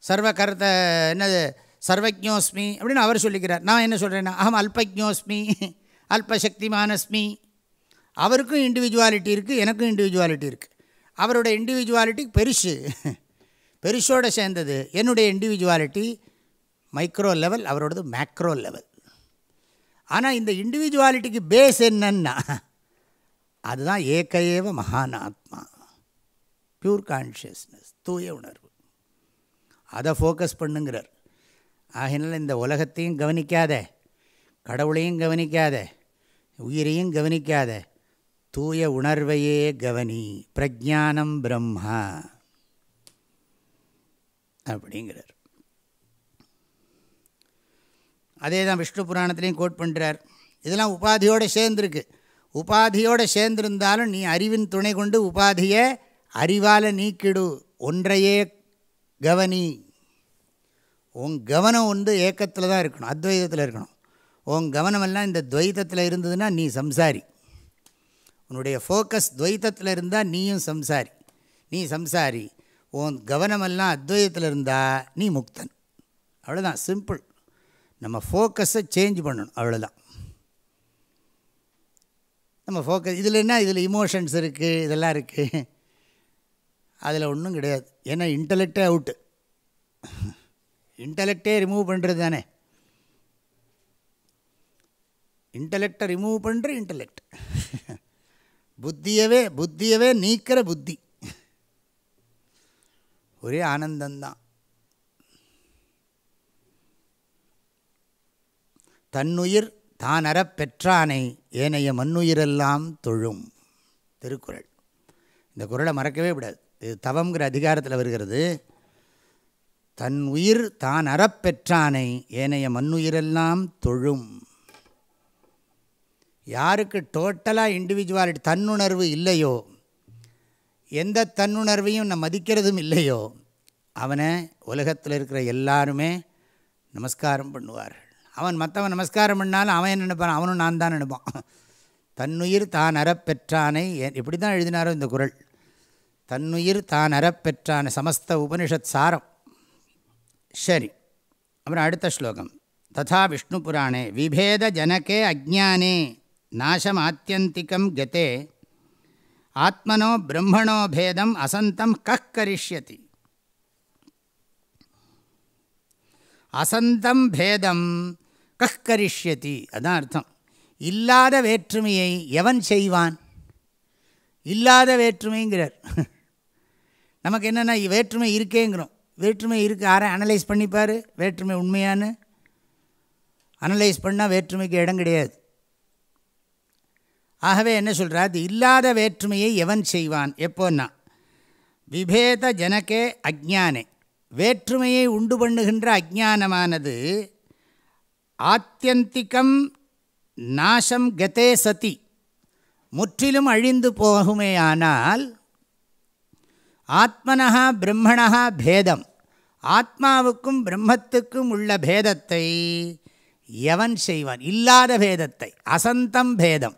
S1: சர்வகர்த்த என்னது சர்வஜோஸ்மி அப்படின்னு அவர் சொல்லிக்கிறார். நான் என்ன சொல்கிறேன்னா அகம் அல்பஜோஸ்மி அல்பசக்திமானஸ்மி. அவருக்கும் இண்டிவிஜுவாலிட்டி இருக்குது எனக்கும் இண்டிவிஜுவாலிட்டி இருக்குது அவரோட இண்டிவிஜுவாலிட்டி பெருசு. பெருசோடு சேர்ந்தது. என்னுடைய இண்டிவிஜுவாலிட்டி மைக்ரோ லெவல் அவரோடது மேக்ரோ லெவல் ஆனால் இந்த இண்டிவிஜுவாலிட்டிக்கு பேஸ் என்னன்னா அதுதான் ஏக ஏவ மகான் ஆத்மா. பியூர் கான்ஷியஸ்னஸ் தூய உணர்வு. அதை ஃபோக்கஸ் பண்ணுங்கிறார். ஆகினால இந்த உலகத்தையும் கவனிக்காத கடவுளையும் கவனிக்காத உயிரையும் கவனிக்காத தூய உணர்வையே கவனி. பிரஜானம் பிரம்மா. அப்படிங்கிறார். அதே தான் விஷ்ணு புராணத்துலேயும் கோட் பண்ணுறார் இதெல்லாம் உபாதியோடு சேர்ந்துருக்கு. உபாதியோடு சேர்ந்திருந்தாலும் நீ அறிவின் துணை கொண்டு உபாதியை அறிவால் நீக்கிடு. ஒன்றையே கவனி. உன் கவனம் வந்து ஏக்கத்தில் தான் இருக்கணும். அத்வைதத்தில் இருக்கணும். உன் கவனமெல்லாம் இந்த துவைத்தத்தில் இருந்ததுன்னா நீ சம்சாரி. உன்னுடைய ஃபோக்கஸ் துவைத்தத்தில் இருந்தால் நீயும் சம்சாரி. நீ சம்சாரி. உன் கவனமெல்லாம் அத்வைதத்தில் இருந்தால் நீ முக்தன். அவ்வளோதான் சிம்பிள் நம்ம ஃபோக்கஸை சேஞ்ச் பண்ணணும் அவ்வளோதான் நம்ம ஃபோக்கஸ் இதில் என்ன? இதில் இமோஷன்ஸ் இருக்குது இதெல்லாம் இருக்குது அதில் ஒன்றும் கிடையாது. ஏன்னா இன்டலெக்டே அவுட்டு இன்டலெக்டே ரிமூவ் பண்ணுறது தானே. இன்டலெக்டை ரிமூவ் பண்ணுற இன்டலெக்ட் புத்தியவே புத்தியவே நீக்கிற புத்தி. ஒரே ஆனந்தந்தான் தன்னுயிர் தான் பெற்றானை ஏனைய மண்ணுயிரெல்லாம் தொழும். திருக்குறள். இந்த குறளை மறக்கவே விடாது. இது தவங்கிற அதிகாரத்தில் வருகிறது. தன் உயிர் தான் அறப்பெற்றானை ஏனைய மண்ணுயிரெல்லாம் தொழும். யாருக்கு டோட்டலாக இண்டிவிஜுவாலிட்டி தன்னுணர்வு இல்லையோ எந்த தன்னுணர்வையும் நம்ம மதிக்கிறதும் இல்லையோ அவனை உலகத்தில் இருக்கிற எல்லாருமே நமஸ்காரம் பண்ணுவார்கள். அவன் மற்றவன் நமஸ்காரம் பண்ணாலும் அவன் என்ன நினைப்பான்? அவனும் நான் தான் நினைப்பான். தன்னுயிர் தான் அறப்பெற்றானை எப்படி தான் எழுதினாரோ இந்த குரல். தன்னுயிர் தான் அறப்பெற்றான சமஸ்த உபனிஷத் சாரம். சரி அப்புறம் அடுத்த ஸ்லோகம். ததா விஷ்ணு புராணே விபேத ஜனகே அஜானே நாசம் ஆத்தியந்திகம் கதே ஆத்மனோ பிரம்மணோ பேதம் அசந்தம் கக் கரிஷ்யதி. அசந்தம் பேதம் கஷ்கரிஷ்யதி அதான் அர்த்தம். இல்லாத வேற்றுமையை எவன் செய்வான்? இல்லாத வேற்றுமைங்கிறார். நமக்கு என்னென்னா வேற்றுமை இருக்கேங்கிறோம். வேற்றுமை இருக்குது யாரை அனலைஸ் பண்ணிப்பார் வேற்றுமை உண்மையானு அனலைஸ் பண்ணால் வேற்றுமைக்கு இடம் கிடையாது. ஆகவே என்ன சொல்கிறார் அது இல்லாத வேற்றுமையை எவன் செய்வான்? எப்போன்னா விபேத ஜனக்கே அஜானே வேற்றுமையை உண்டு பண்ணுகின்ற அஜானமானது ஆத்தியந்திகம் நாசம் கதே சதி. முற்றிலும் அழிந்து போகுமேயானால் ஆத்மனஹா பிரம்மணா பேதம். ஆத்மாவுக்கும் பிரம்மத்துக்கும் உள்ள பேதத்தை எவன் செய்வான்? இல்லாத பேதத்தை. அசந்தம் பேதம்.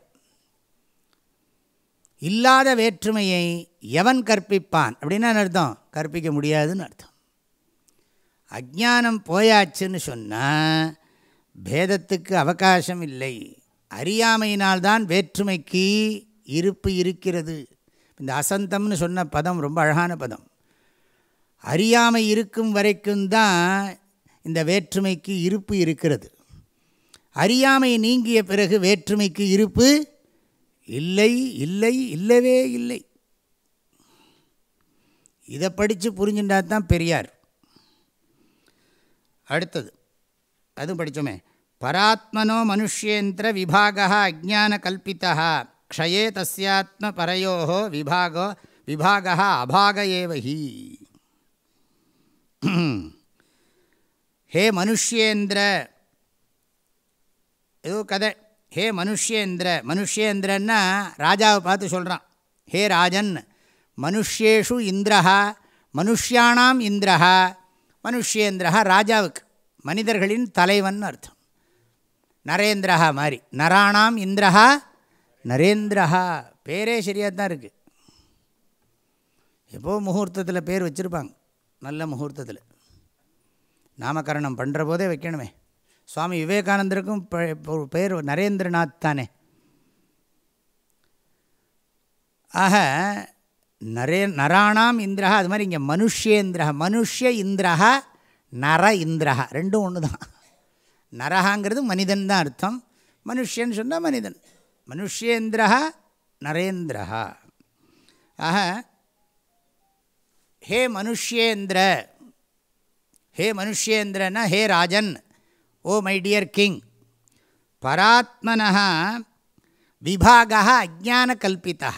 S1: இல்லாத வேற்றுமையை எவன் கற்பிப்பான்? அப்படின்னா அர்த்தம்? கற்பிக்க முடியாதுன்னு அர்த்தம். அஜானம் போயாச்சுன்னு சொன்னால் பேதத்துக்கு அவகாசம் இல்லை அறியாமையினால்தான் வேற்றுமைக்கு இருப்பு இருக்கிறது. இந்த அசந்தம்னு சொன்ன பதம் ரொம்ப அழகான பதம். அறியாமை இருக்கும் வரைக்கும் தான் இந்த வேற்றுமைக்கு இருப்பு இருக்கிறது. அறியாமை நீங்கிய பிறகு வேற்றுமைக்கு இருப்பு இல்லை இல்லை இல்லவே இல்லை. இதை படித்து புரிஞ்சுட்டா தான் பெரியார். அடுத்தது அதுவும் படித்தோமே பராத்மனோ மனுஷேந்திர விபாக அஜான கல்பித்தா க்ஷயே தஸ்யாத்ம பரையோ விபாகோ விபாக அபாக ஏவஹி ஹே மனுஷேந்திர ஏதோ கதை ஹே மனுஷேந்திர மனுஷேந்திரன்னா ராஜாவை பார்த்து சொல்கிறான் ஹே ராஜன் மனுஷேஷு இந்திரஹா மனுஷியானாம் இந்திரஹா மனுஷேந்திரஹா ராஜாவுக்கு மனிதர்களின் தலைவன் அர்த்தம் நரேந்திரஹா மாதிரி. நராணாம் இந்திரஹா நரேந்திரஹா. பேரே சரியாக தான் இருக்குது எப்போது முகூர்த்தத்தில் பேர் வச்சுருப்பாங்க. நல்ல முகூர்த்தத்தில். நாமகரணம் பண்ணுற போதே வைக்கணுமே. சுவாமி விவேகானந்தருக்கும் பேர் நரேந்திரநாத் தானே. ஆக நரே நராணாம் இந்திரா அது மாதிரி இங்கே மனுஷேந்திரா மனுஷ இந்திரா நர இந்திரா ரெண்டும் ஒன்று தான் நரகாங்கிறது மனிதன் தான் அர்த்தம். மனுஷன்னு சொன்னால் மனிதன். மனுஷேந்திரா நரேந்திரா ஆக ஹே மனுஷேந்திர ஹே மனுஷேந்திரனா ஹே ராஜன் ஓ மை டியர் கிங். பராத்மனா விபாகா அஜான கல்பித்தா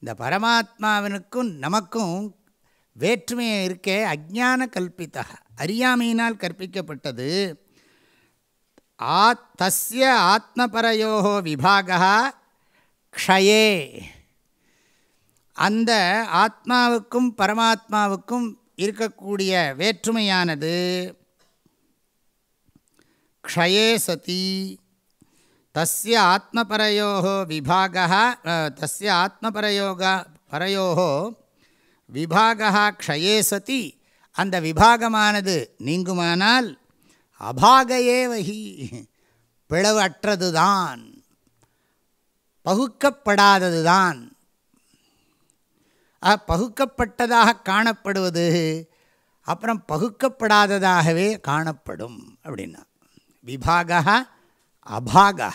S1: இந்த பரமாத்மாவினுக்கும் நமக்கும் வேற்றுமையை இருக்கே அஜான கல்பித்தா அறியாமையினால் கற்பிக்கப்பட்டது. ஆ தஸ்ய ஆத்மபரையோ விபாகா க்ஷயே அந்த ஆத்மாவுக்கும் பரமாத்மாவுக்கும் இருக்கக்கூடிய வேற்றுமையானது க்ஷயே சதி. தஸ்ய ஆத்மபரையோ விபாகா தஸ்ய ஆத்மபரயோக பரையோ விபாகா க்ஷயே சதி. அந்த விபாகமானது நீங்குமானால் அபாகையே வகி பிளவு பகுக்கப்படாதது தான் பகுக்கப்பட்டதாக காணப்படுவது அப்புறம் பகுக்கப்படாததாகவே காணப்படும் அப்படின்னா. விபாகா அபாகா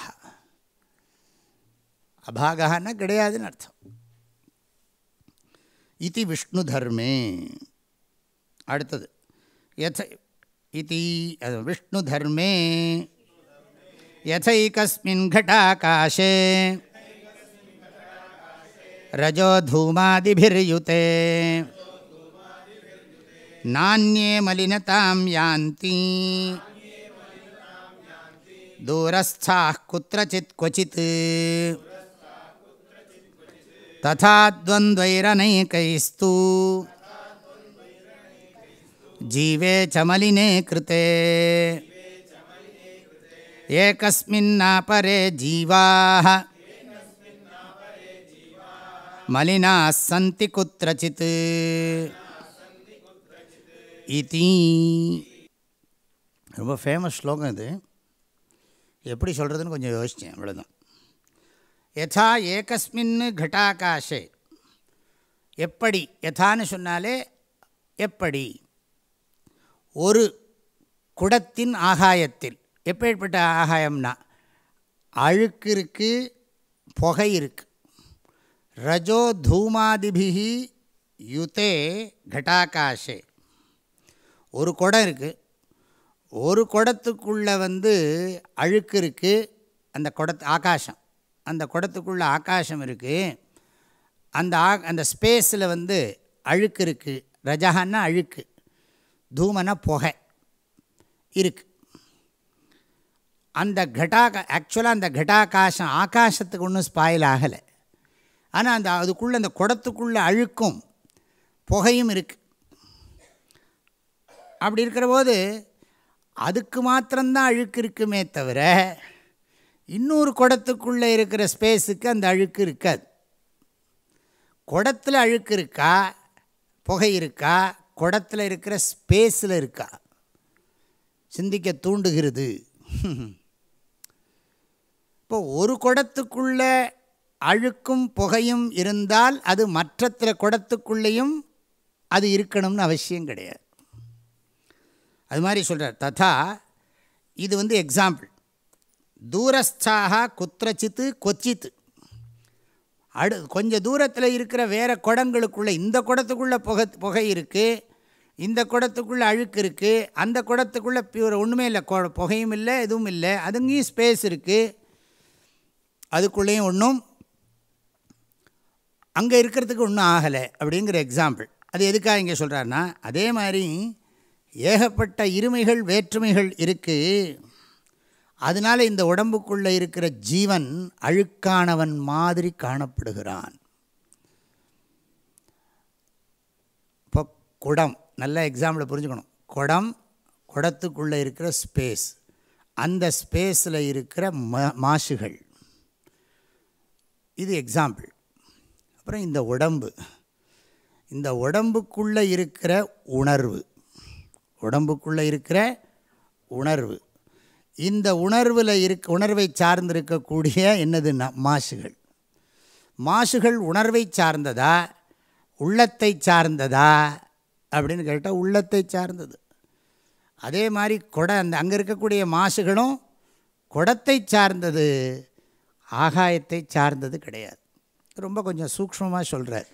S1: அபாகான்னா கிடையாதுன்னு அர்த்தம். இது விஷ்ணு தர்மே அடுத்தது யத இதி அது விஷ்ணு தர்மே யதைகஸ்மின் घटाकाशे रजो धूमादिभिर्युते नान्ये मलिनतां यान्ति दूरस्थाः कुत्रचित् क्वचित् तथा द्वन्द्वैरनैकैस्तु जीवे च मलिने कृते एकस्मिन्नापरे जीवाः मलिनाः सन्ति कुत्रचित् इति ரொம்ப ஃபேமஸ் ஸ்லோகம் இது எப்படி சொல்கிறதுன்னு கொஞ்சம் யோசித்தேன் அவ்வளோதான் யதா ஏகஸ்மின் கட்டாகாஷே எப்படி யதான்னு சொன்னாலே எப்படி ஒரு குடத்தின் ஆகாயத்தில். எப்பேற்பட்ட ஆகாயம்னா? அழுக்கு இருக்குது புகை இருக்குது ரஜோ தூமாதிபிகி யுதே கட்டாகாஷே ஒரு குடம் இருக்குது ஒரு குடத்துக்குள்ளே வந்து அழுக்கு இருக்குது அந்த குடத்து ஆகாசம். அந்த குடத்துக்குள்ளே ஆகாசம் இருக்குது அந்த ஆ அந்த ஸ்பேஸில் வந்து அழுக்கு இருக்குது ரஜகான்னா அழுக்கு. தூமன புகை. இருக்குது அந்த கட்டாக ஆக்சுவலாக அந்த கட்டாகாசம் ஆகாசத்துக்கு ஒன்றும் ஸ்பாயில் ஆகலை. ஆனால் அந்த அதுக்குள்ளே அந்த குடத்துக்குள்ளே அழுக்கும் புகையும் இருக்குது அப்படி இருக்கிற போது அதுக்கு மாத்திரம்தான் அழுக்கு இருக்குமே தவிர இன்னொரு குடத்துக்குள்ளே இருக்கிற ஸ்பேஸுக்கு அந்த அழுக்கு இருக்காது. குடத்தில் அழுக்கு இருக்கா? புகை இருக்கா? குடத்தில் இருக்கிற ஸ்பேஸில் இருக்கா? சிந்திக்க தூண்டுகிறது. இப்போ ஒரு குடத்துக்குள்ள அழுக்கும் புகையும் இருந்தால் அது மற்றத்தில் குடத்துக்குள்ளேயும் அது இருக்கணும்னு அவசியம் கிடையாது. அது மாதிரி சொல்கிறார் ததா இது வந்து எக்ஸாம்பிள் தூரஸ்தாக குத்திரச்சித்து கொச்சித்து. அடு கொஞ்சம் தூரத்தில் இருக்கிற வேறு குடங்களுக்குள்ளே இந்த குடத்துக்குள்ளே புகை புகை இருக்குது இந்த குடத்துக்குள்ளே அழுக்கு இருக்குது அந்த குடத்துக்குள்ளே பியூர் ஒன்றுமே இல்லை புகையும் இல்லை எதுவும் இல்லை அதுங்கேயும் ஸ்பேஸ் இருக்குது அதுக்குள்ளேயும் ஒன்றும் அங்கே இருக்கிறதுக்கு ஒன்றும் ஆகலை அப்படிங்கிற எக்ஸாம்பிள் அது எதுக்காக இங்கே சொல்கிறாருன்னா அதே மாதிரி ஏகப்பட்ட இருமைகள் வேற்றுமைகள் இருக்குது அதனால் இந்த உடம்புக்குள்ளே இருக்கிற ஜீவன் அழுக்கானவன் மாதிரி காணப்படுகிறான். இப்போ குடம் நல்ல எக்ஸாம்பிளை புரிஞ்சுக்கணும். குடம் குடத்துக்குள்ளே இருக்கிற ஸ்பேஸ் அந்த ஸ்பேஸில் இருக்கிற மா மாசுகள். இது எக்ஸாம்பிள் அப்புறம் இந்த உடம்பு. இந்த உடம்புக்குள்ளே இருக்கிற உணர்வு. உடம்புக்குள்ளே இருக்கிற உணர்வு. இந்த உணர்வில் இருக்க உணர்வை சார்ந்திருக்கக்கூடிய என்னதுன்னா மாசுகள். மாசுகள் உணர்வை சார்ந்ததா? உள்ளத்தை சார்ந்ததா? அப்படின்னு கேட்டால் உள்ளத்தை சார்ந்தது. அதே மாதிரி கொடை அந்த அங்கே இருக்கக்கூடிய மாசுகளும் குடத்தை சார்ந்தது ஆகாயத்தை சார்ந்தது கிடையாது. ரொம்ப கொஞ்சம் சூக்ஷ்மமாக சொல்கிறார்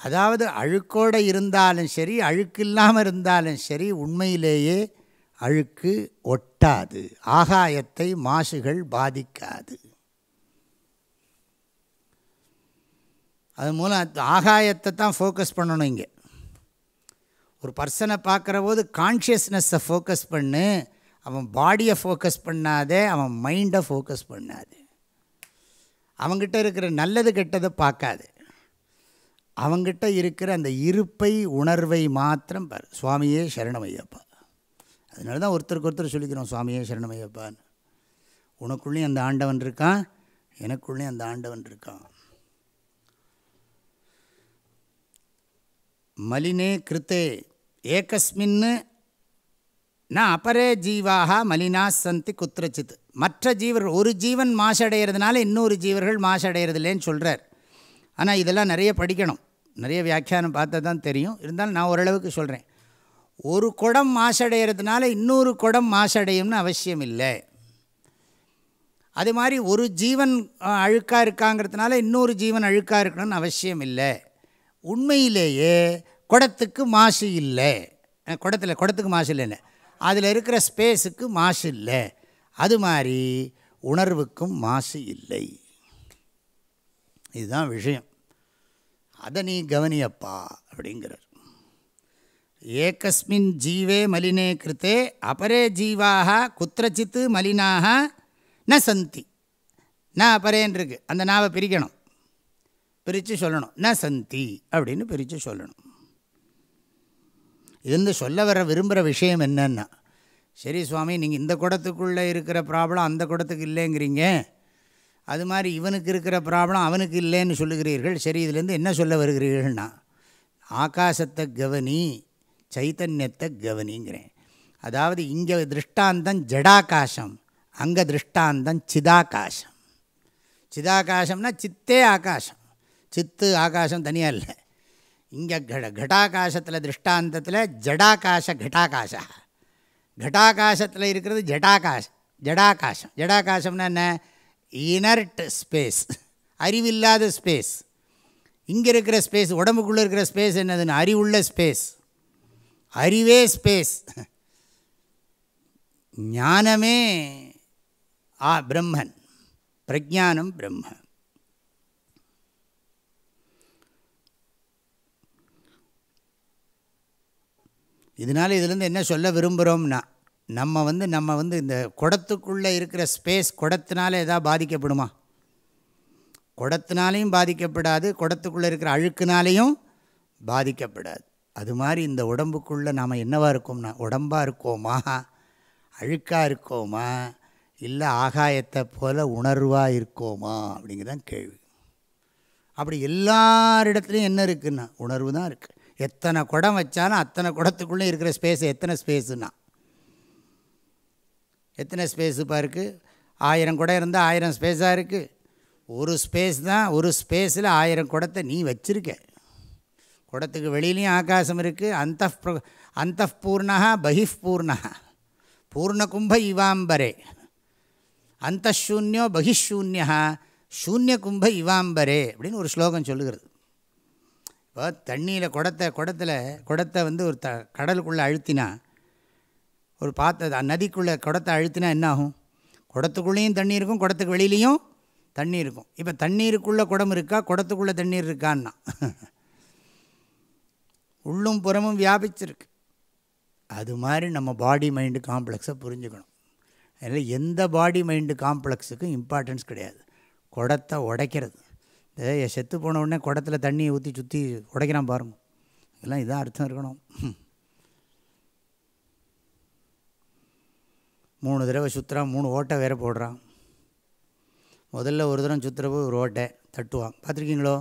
S1: அதாவது அழுக்கோடு இருந்தாலும் சரி அழுக்கு இல்லாமல் இருந்தாலும் சரி உண்மையிலேயே அழுக்கு ஒட்டாது. ஆகாயத்தை மாசுகள் பாதிக்காது. அது மூலம் ஆகாயத்தை தான் ஃபோக்கஸ் பண்ணணும் இங்கே. ஒரு பர்சனை பார்க்குற போது கான்ஷியஸ்னஸை ஃபோக்கஸ் பண்ணு. அவன் பாடியை ஃபோக்கஸ் பண்ணாதே அவன் மைண்டை ஃபோக்கஸ் பண்ணாது. அவங்ககிட்ட இருக்கிற நல்லது கெட்டதை பார்க்காது. அவங்கிட்ட இருக்கிற அந்த இருப்பை உணர்வை மாத்திரம் பார். சுவாமியே சரணமையப்பா அதனால தான் ஒருத்தருக்கு ஒருத்தர் சொல்லிக்கிறோம் சுவாமியே சரணமையப்பான்னு உனக்குள்ளேயும் அந்த ஆண்டவன் இருக்கான் எனக்குள்ளேயும் அந்த ஆண்டவன் இருக்கான். மலினே கிருத்தே ஏகஸ்மின்னு நான் அபரே ஜீவாக மலினா சந்தி குத்திரச்சித். மற்ற ஜீவர்கள் ஒரு ஜீவன் மாசடைகிறதுனால இன்னொரு ஜீவர்கள் மாசடைகிறதில்லேன்னு சொல்கிறார் ஆனால் இதெல்லாம் நிறைய படிக்கணும். நிறைய வியாக்கியானம் பார்த்தா தான் தெரியும். இருந்தாலும் நான் ஓரளவுக்கு சொல்கிறேன் ஒரு குடம் மாசடைகிறதுனால இன்னொரு குடம் மாசடையும்னு அவசியம் இல்லை அது மாதிரி ஒரு ஜீவன் அழுக்காக இருக்காங்கிறதுனால இன்னொரு ஜீவன் அழுக்காக இருக்கணும்னு அவசியம் இல்லை உண்மையிலேயே குடத்துக்கு மாசு இல்லை. குடத்தில் குடத்துக்கு மாசு இல்லைன்னு. அதில் இருக்கிற ஸ்பேஸுக்கு மாசு இல்லை. அது மாதிரி உணர்வுக்கும் மாசு இல்லை. இதுதான் விஷயம். அதை நீ கவனியப்பா அப்படிங்கிறார். ஏகஸ்மின் ஜீவே மலினே கிருத்தே அபரே ஜீவாக குத்திரச்சித்து மலினாக ந சந்தி ந அபரேன் இருக்கு அந்த நாவை பிரிக்கணும். பிரித்து சொல்லணும். ந சந்தி அப்படின்னு பிரித்து சொல்லணும். இது வந்து சொல்ல வர விரும்புகிற விஷயம் என்னன்னா சரி சுவாமி நீங்கள் இந்த குடத்துக்குள்ளே இருக்கிற ப்ராப்ளம் அந்த குடத்துக்கு இல்லைங்கிறீங்க. அது மாதிரி இவனுக்கு இருக்கிற ப்ராப்ளம் அவனுக்கு இல்லைன்னு சொல்லுகிறீர்கள். சரி இதுலேருந்து என்ன சொல்ல வருகிறீர்கள்னா ஆகாசத்தை கவனி சைத்தன்யத்தை கவனிங்கிறேன். அதாவது இங்கே திருஷ்டாந்தம் ஜடாகாசம் அங்கே திருஷ்டாந்தம் சிதாகாசம். சிதாகாசம்னா சித்தே ஆகாசம். சித்து ஆகாசம் தனியாக இல்லை. இங்கே கட கடாகாசத்தில் திருஷ்டாந்தத்தில் ஜடாகாச கடாகாசா. கடாகாசத்தில் இருக்கிறது ஜடாகாசம் ஜடாகாசம். ஜடாகாசம்னா என்ன? இனர்ட் ஸ்பேஸ் அறிவில்லாத ஸ்பேஸ் இங்கே இருக்கிற ஸ்பேஸ் உடம்புக்குள்ளே இருக்கிற ஸ்பேஸ் என்னதுன்னு? அறிவுள்ள ஸ்பேஸ் அறிவே ஸ்பேஸ் ஞானமே ஆ பிரம்மன். பிரஜானம் பிரம்ம. இதனால் இதுலேருந்து என்ன சொல்ல விரும்புகிறோம்னா நம்ம வந்து நம்ம வந்து இந்த குடத்துக்குள்ளே இருக்கிற ஸ்பேஸ் குடத்தினால எதாவது பாதிக்கப்படுமா? குடத்தினாலையும் பாதிக்கப்படாது குடத்துக்குள்ளே இருக்கிற அழுக்குனாலையும் பாதிக்கப்படாது. அது மாதிரி இந்த உடம்புக்குள்ளே நாம் என்னவாக இருக்கோம்னா உடம்பாக இருக்கோமா அழுக்காக இருக்கோமா இல்லை ஆகாயத்தை போல் உணர்வாக இருக்கோமா அப்படிங்கிறதான் கேள்வி. அப்படி எல்லாரிடத்துலையும் என்ன இருக்குன்னா உணர்வு தான் இருக்குது எத்தனை குடம் வச்சாலும் அத்தனை குடத்துக்குள்ளே இருக்கிற ஸ்பேஸ் எத்தனை ஸ்பேஸுன்னா எத்தனை ஸ்பேஸுப்பா இருக்குது ஆயிரம் குடம் இருந்தால் ஆயிரம் ஸ்பேஸாக இருக்குது ஒரு ஸ்பேஸ் தான் ஒரு ஸ்பேஸில் ஆயிரம் குடத்தை நீ வச்சுருக்க. குடத்துக்கு வெளியிலையும் ஆகாசம் இருக்குது அந்த அந்த பூர்ணா பகிஃப் பூர்ணா பூர்ணகும்ப இவாம்பரே. அந்தஷூன்யோ பகிஷூன்யா சூன்ய கும்ப இவாம்பரே அப்படின்னு ஒரு ஸ்லோகம் சொல்லுகிறது. இப்போ தண்ணியில் குடத்தை குடத்தில் குடத்தை வந்து ஒரு த கடலுக்குள்ளே அழுத்தினா ஒரு பாத்திர நதிக்குள்ளே குடத்தை அழுத்தினா என்னாகும்? குடத்துக்குள்ளேயும் தண்ணி இருக்கும் குடத்துக்கு வெளியிலையும் தண்ணி இருக்கும். இப்போ தண்ணீருக்குள்ளே குடம் இருக்கா குடத்துக்குள்ளே தண்ணீர் இருக்கான்னா? உள்ளும் புறமும் வியாபிச்சிருக்கு. அது மாதிரி நம்ம பாடி மைண்டு காம்ப்ளெக்ஸை புரிஞ்சுக்கணும். அதில் எந்த பாடி மைண்டு காம்ப்ளெக்ஸுக்கும் இம்பார்ட்டன்ஸ் கிடையாது. குடத்தை உடைக்கிறது. இந்த செத்து போன உடனே குடத்தில் தண்ணியை ஊற்றி சுற்றி உடைக்கிறான் பாருங்க. இதெல்லாம் இதான் அர்த்தம் இருக்கணும். மூணு தடவை சுற்றுறான் மூணு ஓட்டை வேறு போடுறான் முதல்ல ஒரு தடவை சுற்றுறப்போ ஒரு ஓட்டை தட்டுவான். பார்த்துருக்கீங்களோ?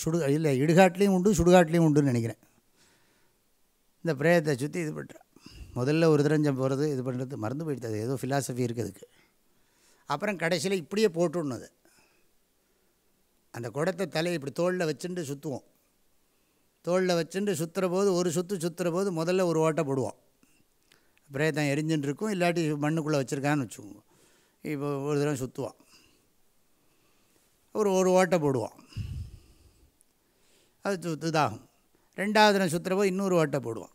S1: சுடு இல்லை இடுகாட்லேயும் உண்டு சுடுகாட்லேயும் உண்டுன்னு நினைக்கிறேன். இந்த பிரேயத்தை சுற்றி இது பண்ணுறான் முதல்ல ஒரு திரஞ்சம் போகிறது இது பண்ணுறது மறந்து போயிடுது. அது ஏதோ ஃபிலாசபி இருக்குதுக்கு அப்புறம் கடைசியில் இப்படியே போட்டுடணும் அது. அந்த குடத்தை தலையை இப்படி தோளில் வச்சுட்டு சுற்றுவோம் தோளில் வச்சுட்டு சுற்றுற போது ஒரு சுற்று சுற்றுற போது முதல்ல ஒரு ஓட்டை போடுவோம். பிரேதம் எரிஞ்சுட்டு இருக்கும் இல்லாட்டி மண்ணுக்குள்ளே வச்சுருக்கான்னு வச்சுக்கோங்க. இப்போ ஒரு தடவை சுற்றுவான் ஒரு ஒரு ஓட்டை போடுவான் அது இதாகும். ரெண்டாவது நான் சுற்றுற போது இன்னொரு ஓட்டை போடுவான்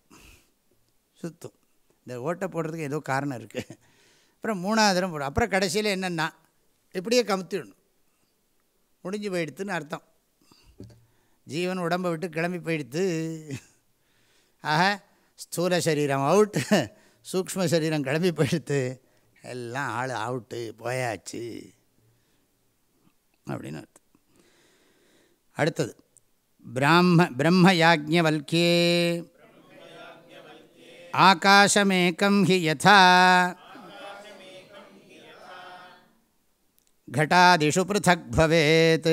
S1: சுற்றும் இந்த ஓட்டை போடுறதுக்கு ஏதோ காரணம் இருக்குது அப்புறம் மூணாவது தரம் போடும் அப்புறம் கடைசியில் என்னென்னா இப்படியே கமுத்திடணும். முடிஞ்சு போயிடுத்துன்னு அர்த்தம். ஜீவன் உடம்பை விட்டு கிளம்பி போயிடுத்து. ஆக ஸ்தூல சரீரம் அவுட் சூக்ஷ்ம சரீரம் கிளம்பி போயிடுத்து. எல்லாம் ஆள் அவுட்டு போயாச்சு. அப்படின்னு அர்த்தம். அடுத்தது. பிராம பிரம்ம யாஜ்ஞவல்கே ஆகாசமேகம் ஹி யதா घटादिषु पृथक् भवेत्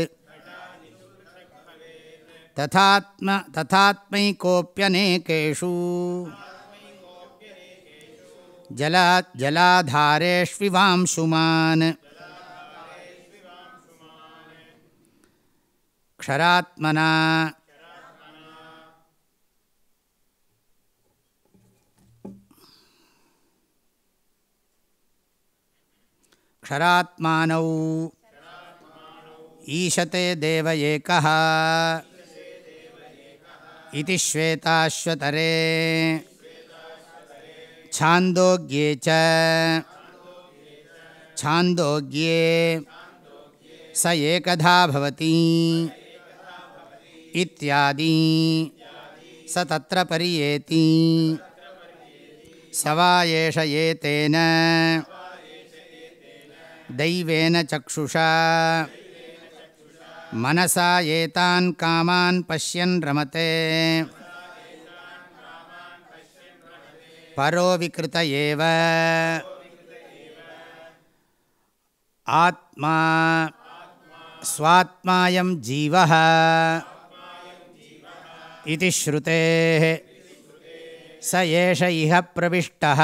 S1: तथात्म तथात्मैकोऽप्यनेकेषु जला जलाधारेष्विवांशुमान् क्षरात्मना क्षरात्मानौ ईशते देव एकः इति श्वेताश्वतरे छान्दोग्ये च छान्दोग्ये स एकधा भवति इत्यादि स तत्र पर्येति स वा एष एतेन दैवेन चक्षुषा मनसा एतान् कामान् पश्यन् रमते परो विकृत एव आत्मा स्वात्मायं जीवः इति श्रुतेः स एष इह प्रविष्टः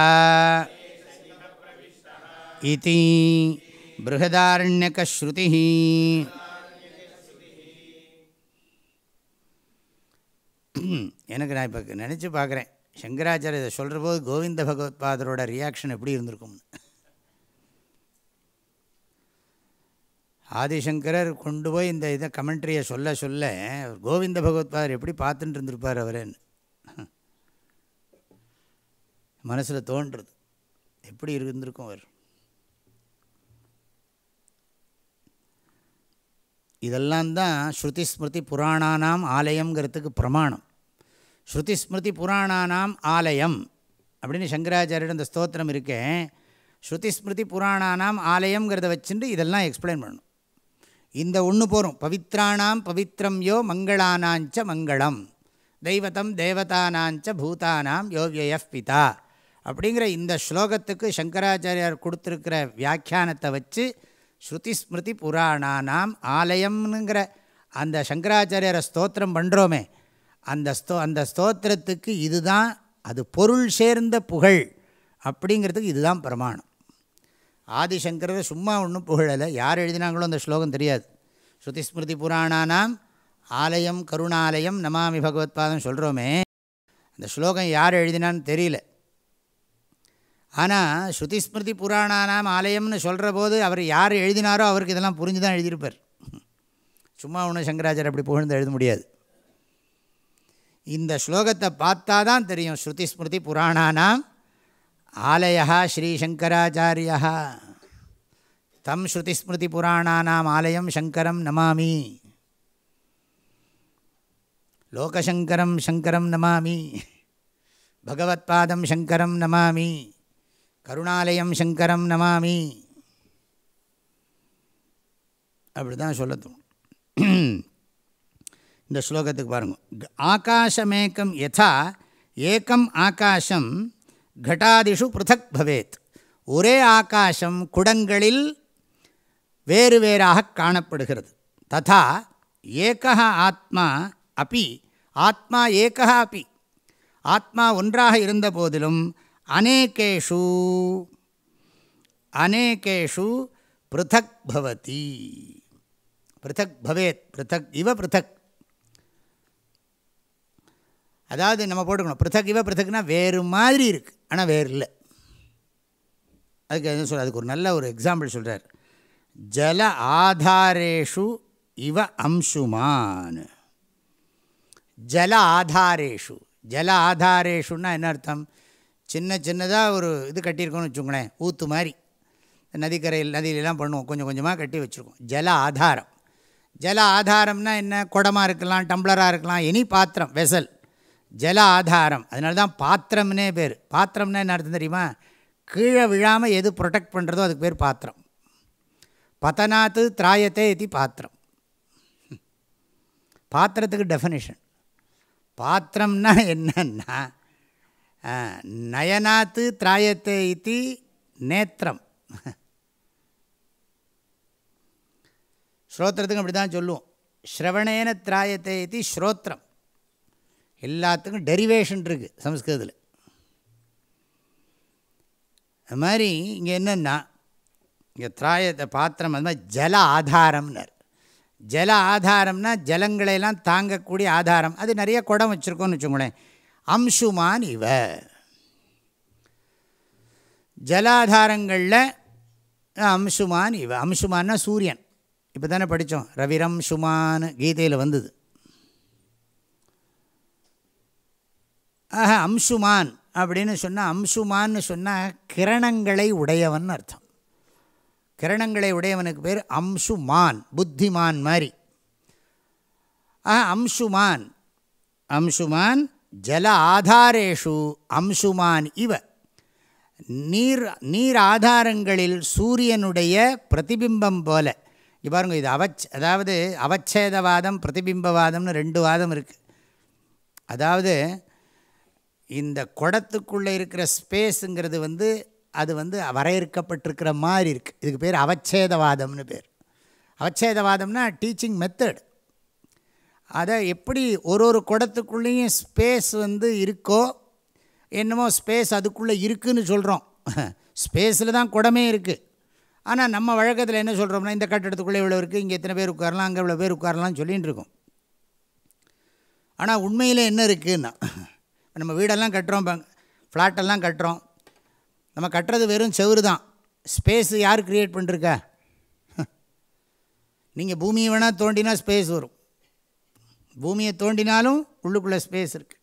S1: इति बृहदारण्यकश्रुतिः எனக்கு நான் இப்போ நினச்சி பார்க்குறேன் சங்கராச்சாரிய இதை சொல்கிற போது கோவிந்த பகவத்பாதரோட ரியாக்ஷன் எப்படி இருந்திருக்கும்னு ஆதிசங்கரர் கொண்டு போய் இந்த இதை கமெண்ட்ரியை சொல்ல சொல்ல கோவிந்த பகவத்பாதர் எப்படி பார்த்துட்டு இருந்திருப்பார் அவரேன்னு. மனசில் தோன்றுறது எப்படி இருந்திருக்கும் அவர்? இதெல்லாம் தான் ஸ்ருதி ஸ்மிருதி புராணானாம் ஆலயங்கிறதுக்கு பிரமாணம். ஸ்ருதி ஸ்மிருதி புராணானாம் ஆலயம் அப்படின்னு சங்கராச்சாரியோட இந்த ஸ்தோத்திரம் இருக்கேன் ஸ்ருதி ஸ்மிருதி புராணானாம் ஆலயங்கிறத வச்சுட்டு இதெல்லாம் எக்ஸ்பிளைன் பண்ணணும். இந்த ஒன்று போகிறோம் பவித்ராணாம் பவித்ரம் யோ மங்களானாஞ்ச மங்களம். தெய்வத்தம் தேவதானாஞ்ச பூதானாம் யோவிய பிதா. அப்படிங்கிற இந்த ஸ்லோகத்துக்கு சங்கராச்சாரியார் கொடுத்துருக்கிற வியாக்கியானத்தை வச்சு ஸ்ருதி ஸ்மிருதி புராணானாம் ஆலயம்னுங்கிற அந்த சங்கராச்சாரியரை ஸ்தோத்திரம் பண்ணுறோமே அந்த ஸ்தோ அந்த ஸ்தோத்திரத்துக்கு இதுதான் அது பொருள் சேர்ந்த புகழ் அப்படிங்கிறதுக்கு இதுதான் பிரமாணம். ஆதிசங்கரர் சும்மா ஒன்றும் புகழலை. யார் எழுதினாங்களோ அந்த ஸ்லோகம் தெரியாது. ஸ்ருதி ஸ்மிருதி புராணானாம் ஆலயம் கருணாலயம் நமாமி பகவத்பாதம் சொல்கிறோமே அந்த ஸ்லோகம் யார் எழுதினான்னு தெரியல. ஆனால் ஸ்ருதி ஸ்மிருதி புராணானாம் ஆலயம்னு சொல்கிற போது அவர் யார் எழுதினாரோ அவருக்கு இதெல்லாம் புரிஞ்சு தான் எழுதியிருப்பார். சும்மா ஒன்று சங்கராச்சாரியர் அப்படி புகழ்ந்து எழுத முடியாது. இந்த ஸ்லோகத்தை பார்த்தா தான் தெரியும் ஸ்ருதி ஸ்மிருதி புராணானாம் ஆலயா ஸ்ரீசங்கராச்சாரியா தம் ஸ்ருதிஸ்மிருதி புராணானாம் ஆலயம் சங்கரம் நமாமி. லோகசங்கரம் சங்கரம் நமாமி. பகவத்பாதம் சங்கரம் நமாமி. கருணாலயம் சங்கரம் நமாமி. அப்படி தான் சொல்லத்தோம் இந்த ஸ்லோகத்துக்கு பாருங்கள் ஆகாசமேக்கம் யதா ஏக்கம் ஆகாசம் கட்டாதிஷு பிருத்தக் பவேத். ஒரே ஆகாசம் குடங்களில் வேறு வேறாக காணப்படுகிறது. ததா ஏகா ஆத்மா அப்பி ஆத்மா ஏகா அப்பி ஆத்மா ஒன்றாக இருந்த போதிலும் அநேகேஷு அநேகேஷு பிருத்தக் பவதி. பிருத்தக் பவேத் பிருத்தக் இவ பிருத்தக் அதாவது நம்ம போட்டுக்கணும். பிருத்தக் இவ பிருத்தக்னா வேறு மாதிரி இருக்குது ஆனால் வேறு இல்லை. அதுக்கு எதுவும் சொல்ல அதுக்கு ஒரு நல்ல ஒரு எக்ஸாம்பிள் சொல்கிறார் ஜல ஆதாரேஷு இவ அம்சுமான் ஜல ஆதாரேஷு. ஜல ஆதாரேஷுன்னா என்ன அர்த்தம்? சின்ன சின்னதாக ஒரு இது கட்டியிருக்கோன்னு வச்சுக்கோங்களேன். ஊற்று மாதிரி நதிக்கரையில் நதியிலலாம் பண்ணுவோம். கொஞ்சம் கொஞ்சமாக கட்டி வச்சுருக்கோம். ஜல ஆதாரம். ஜல ஆதாரம்னா என்ன? குடமாக இருக்கலாம் டம்ளராக இருக்கலாம் எனி பாத்திரம் வெசல். ஜல ஆதாரம் அதனால தான் பாத்திரம்னே பேர். பாத்திரம்னா என்ன அர்த்தம் தெரியுமா? கீழே விழாமல் எது ப்ரொடெக்ட் பண்ணுறதோ அதுக்கு பேர் பாத்திரம். பதனாத்து திராயத்தே இது பாத்திரம். பாத்திரத்துக்கு டெஃபனிஷன் பாத்திரம்னா என்னன்னா நயனாத்து திராயத்தே இது நேத்திரம். ஸ்ரோத்திரத்துக்கு அப்படி தான் சொல்லுவோம். ஸ்ரவணேன திராயத்தே இது ஸ்ரோத்திரம். எல்லாத்துக்கும் டெரிவேஷன் இருக்குது சம்ஸ்கிருதத்தில். அது மாதிரி இங்கே என்னென்னா இங்கே திராயத்தை பாத்திரம் அது மாதிரி ஜல ஆதாரம்னர். ஜல ஆதாரம்னா ஜலங்களையெல்லாம் தாங்கக்கூடிய ஆதாரம். அது நிறைய குடம் வச்சுருக்கோன்னு வச்சுக்கோங்களேன். அம்சுமான் இவ. ஜலாதாரங்களில் அம்சுமான் இவ. அம்சுமான்னா சூரியன். இப்போ தானே படித்தோம் ரவிரம் சுமான் கீதையில் வந்தது. ஆக அம்சுமான் அப்படின்னு சொன்னால் அம்சுமான்னு சொன்னால் கிரணங்களை உடையவன் அர்த்தம். கிரணங்களை உடையவனுக்கு பேர் அம்சுமான் புத்திமான் மாதிரி. ஆக அம்சுமான். அம்சுமான் ஜல ஆதாரேஷு அம்சுமான் இவ. நீர் நீர் ஆதாரங்களில் சூரியனுடைய பிரதிபிம்பம் போல. இங்க பாருங்க இது அவச் அதாவது அவச்சேதவாதம் பிரதிபிம்பவாதம்னு ரெண்டு வாதம் இருக்குது அதாவது இந்த குடத்துக்குள்ளே இருக்கிற ஸ்பேஸுங்கிறது வந்து அது வந்து வரையறுக்கப்பட்டிருக்கிற மாதிரி இருக்குது இதுக்கு பேர் அவச்சேதவாதம்னு பேர். அவச்சேதவாதம்னா டீச்சிங் மெத்தட். அதை எப்படி ஒரு ஒரு குடத்துக்குள்ளேயும் ஸ்பேஸ் வந்து இருக்கோ என்னமோ ஸ்பேஸ் அதுக்குள்ளே இருக்குதுன்னு சொல்கிறோம் ஸ்பேஸில் தான் குடமே இருக்குது ஆனால் நம்ம வழக்கத்தில் என்ன சொல்கிறோம்னா இந்த கட்டடத்துக்குள்ளே இவ்வளோ இருக்குது இங்கே எத்தனை பேர் உட்காரலாம் அங்கே இவ்வளோ பேர் உட்காரலாம்னு சொல்லிகிட்டு இருக்கோம். ஆனால் உண்மையில் என்ன இருக்குதுன்னா நம்ம வீடெல்லாம் கட்டுறோம் ஃப்ளாட்டெல்லாம் கட்டுறோம். நம்ம கட்டுறது வெறும் செவரு தான். ஸ்பேஸு யார் க்ரியேட் பண்ணிருக்கா? நீங்கள் பூமியை வேணால் தோண்டினா ஸ்பேஸ் வரும். பூமியை தோண்டினாலும் உள்ளுக்குள்ளே ஸ்பேஸ் இருக்குது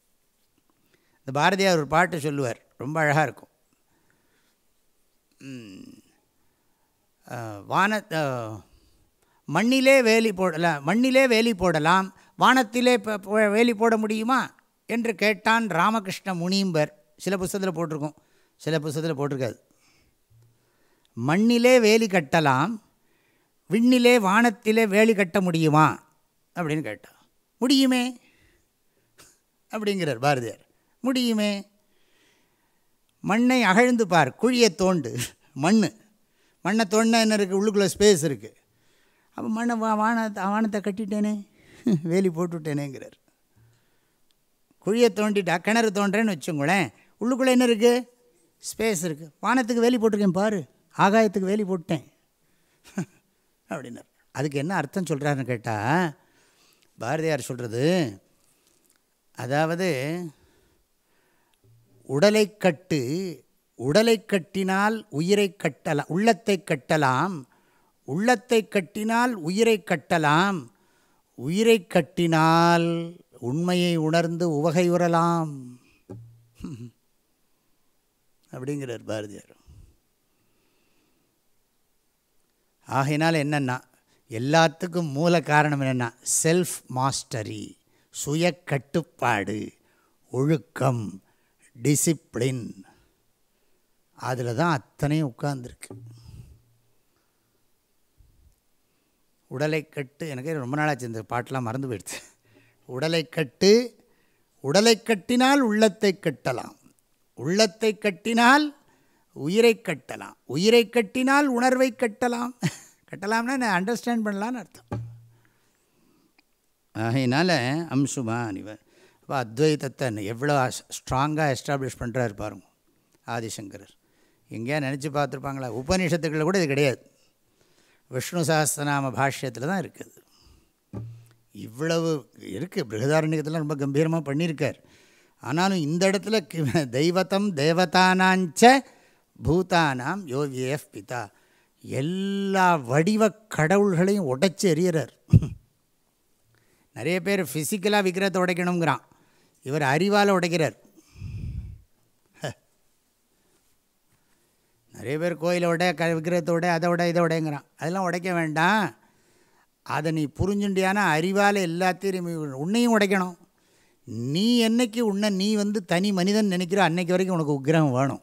S1: இந்த பாரதியார் ஒரு பாட்டு சொல்லுவார். ரொம்ப அழகாக இருக்கும். வான மண்ணிலே வேலி போடலாம் மண்ணிலே வேலி போடலாம் வானத்திலே வேலி போட முடியுமா? என்று கேட்டான் ராமகிருஷ்ண முனீம்பர். சில புஸ்தகத்தில் போட்டிருக்கோம். சில புஸ்தகத்தில் போட்டிருக்காது. மண்ணிலே வேலி கட்டலாம் விண்ணிலே வானத்திலே வேலி கட்ட முடியுமா? அப்படின்னு கேட்டான். முடியுமே? அப்படிங்கிறார் பாரதியார். முடியுமே? மண்ணை அகழ்ந்து பார் குழியை தோண்டு. மண் மண்ணை தோண்டினா என்ன இருக்குது உள்ளுக்குள்ளே ஸ்பேஸ் இருக்குது அப்போ மண்ணை வா வானத்தை வானத்தை கட்டிட்டேனே. வேலி போட்டுவிட்டேனேங்கிறார் குழியை தோண்டிட்டா கிணறு தோன்றேன்னு வச்சுங்களேன் உள்ளுக்குள்ளே என்ன இருக்குது ஸ்பேஸ் இருக்குது வானத்துக்கு வேலி போட்டிருக்கேன் பாரு. ஆகாயத்துக்கு வேலி போட்டேன். அப்படின்னார். அதுக்கு என்ன அர்த்தம் சொல்கிறாருன்னு கேட்டால் பாரதியார் சொல்கிறது அதாவது உடலை கட்டு உடலை கட்டினால் உயிரை கட்டலாம் உள்ளத்தை கட்டலாம். உள்ளத்தை கட்டினால் உயிரை கட்டலாம். உயிரை கட்டினால் உண்மையை உணர்ந்து உவகையுறலாம் அப்படிங்கிறார் பாரதியார். ஆகையினால் என்னென்னா எல்லாத்துக்கும் மூல காரணம் என்னென்னா செல்ஃப் மாஸ்டரி சுய கட்டுப்பாடு ஒழுக்கம் டிசிப்ளின் அதில் தான் அத்தனையும் உட்கார்ந்துருக்கு. உடலை கட்டு எனக்கு ரொம்ப நாளாச்சு இந்த பாட்டெலாம் மறந்து போயிடுச்சு. உடலை கட்டு உடலை கட்டினால் உள்ளத்தை கட்டலாம். உள்ளத்தை கட்டினால் உயிரை கட்டலாம். உயிரை கட்டினால் உணர்வை கட்டலாம். கட்டலாம்னா நான் அண்டர்ஸ்டாண்ட் பண்ணலான்னு அர்த்தம். ஆகையினால் அம்சுமான் இவன் அப்போ அத்வைத்தத்தை எவ்வளோ ஸ்ட்ராங்காக எஸ்டாப்ளிஷ் பண்ணுறாரு பாருங்க ஆதிசங்கரர். எங்கேயா நினச்சி பார்த்துருப்பாங்களா? உபநிஷத்துக்களில் கூட இது கிடையாது. விஷ்ணு சஹஸ்திரநாம பாஷ்யத்தில் தான் இருக்குது. இவ்வளவு இருக்குது பிருகதாரண்யத்தில் ரொம்ப கம்பீரமாக பண்ணியிருக்கார். ஆனாலும் இந்த இடத்துல தெய்வத்தம் தேவதானாஞ்ச பூதானாம் யோகியஃப் பிதா. எல்லா வடிவ கடவுள்களையும் உடைச்சி எறிகிறார் நிறைய பேர் ஃபிசிக்கலாக விக்கிரத்தை உடைக்கணுங்கிறான் இவர் அறிவால் உடைக்கிறார். நிறைய பேர் கோயிலை விட க விக்கிரத்தை உடைய அதை விட இதை உடையங்கிறான் அதெல்லாம் உடைக்க வேண்டாம். அதை நீ புரிஞ்சுண்டியானா அறிவால் எல்லாத்தையும் உன்னையும் உடைக்கணும். நீ என்னைக்கு உன்னை நீ வந்து தனி மனிதன் நினைக்கிற அன்னைக்கு வரைக்கும் உனக்கு உக்கிரகம் வேணும்.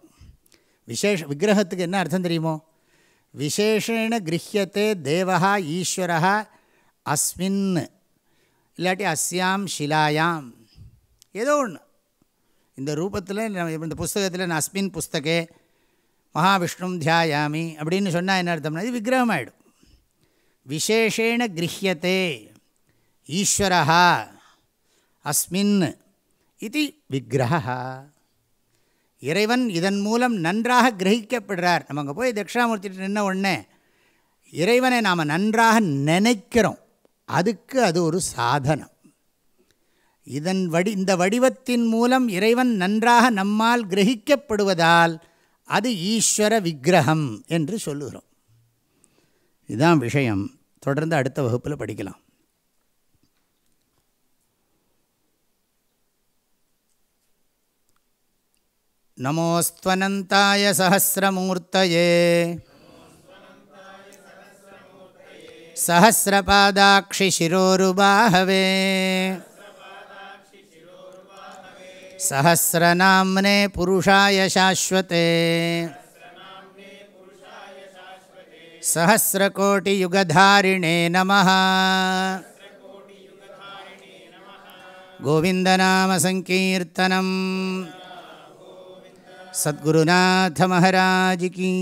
S1: விசேஷ விக்கிரகத்துக்கு என்ன அர்த்தம் தெரியுமோ? விசேஷேன கிரகியத்தே தேவா ஈஸ்வரா அஸ்மின் இல்லாட்டி அஸ்யாம் ஷிலாயாம். ஏதோ ஒன்று இந்த ரூபத்தில் இந்த புஸ்தகத்தில் நான் அஸ்மின் புஸ்தகே மகாவிஷ்ணு தியாயாமி அப்படின்னு சொன்னால் என்ன அர்த்தம்னா இது விக்கிரகம் ஆகிடும் விசேஷேண கிரகியத்தே ஈஸ்வரா அஸ்மின் இது விக்கிரகா இறைவன் இதன் மூலம் நன்றாக கிரகிக்கப்படுறார். நம்ம அங்கே போய் தட்சிணாமூர்த்திட்டு நின்ன உடனே இறைவனை நாம் நன்றாக நினைக்கிறோம். அதுக்கு அது ஒரு சாதனம். இதன் வடி இந்த வடிவத்தின் மூலம் இறைவன் நன்றாக நம்மால் கிரகிக்கப்படுவதால் அது ஈஸ்வர விக்கிரகம் என்று சொல்லுகிறோம். இதுதான் விஷயம் தொடர்ந்து அடுத்த வகுப்பில் படிக்கலாம் नमोऽस्त्वनन्ताय सहस्रमूर्तये सहस्रपादाक्षिशिरोरुबाहवे सहस्रनाम्ने पुरुषाय शाश्वते सहस्रकोटियुगधारिणे नमः। गोविन्दनामसङ्कीर्तनम् सद्गुरुनाथमहाराज की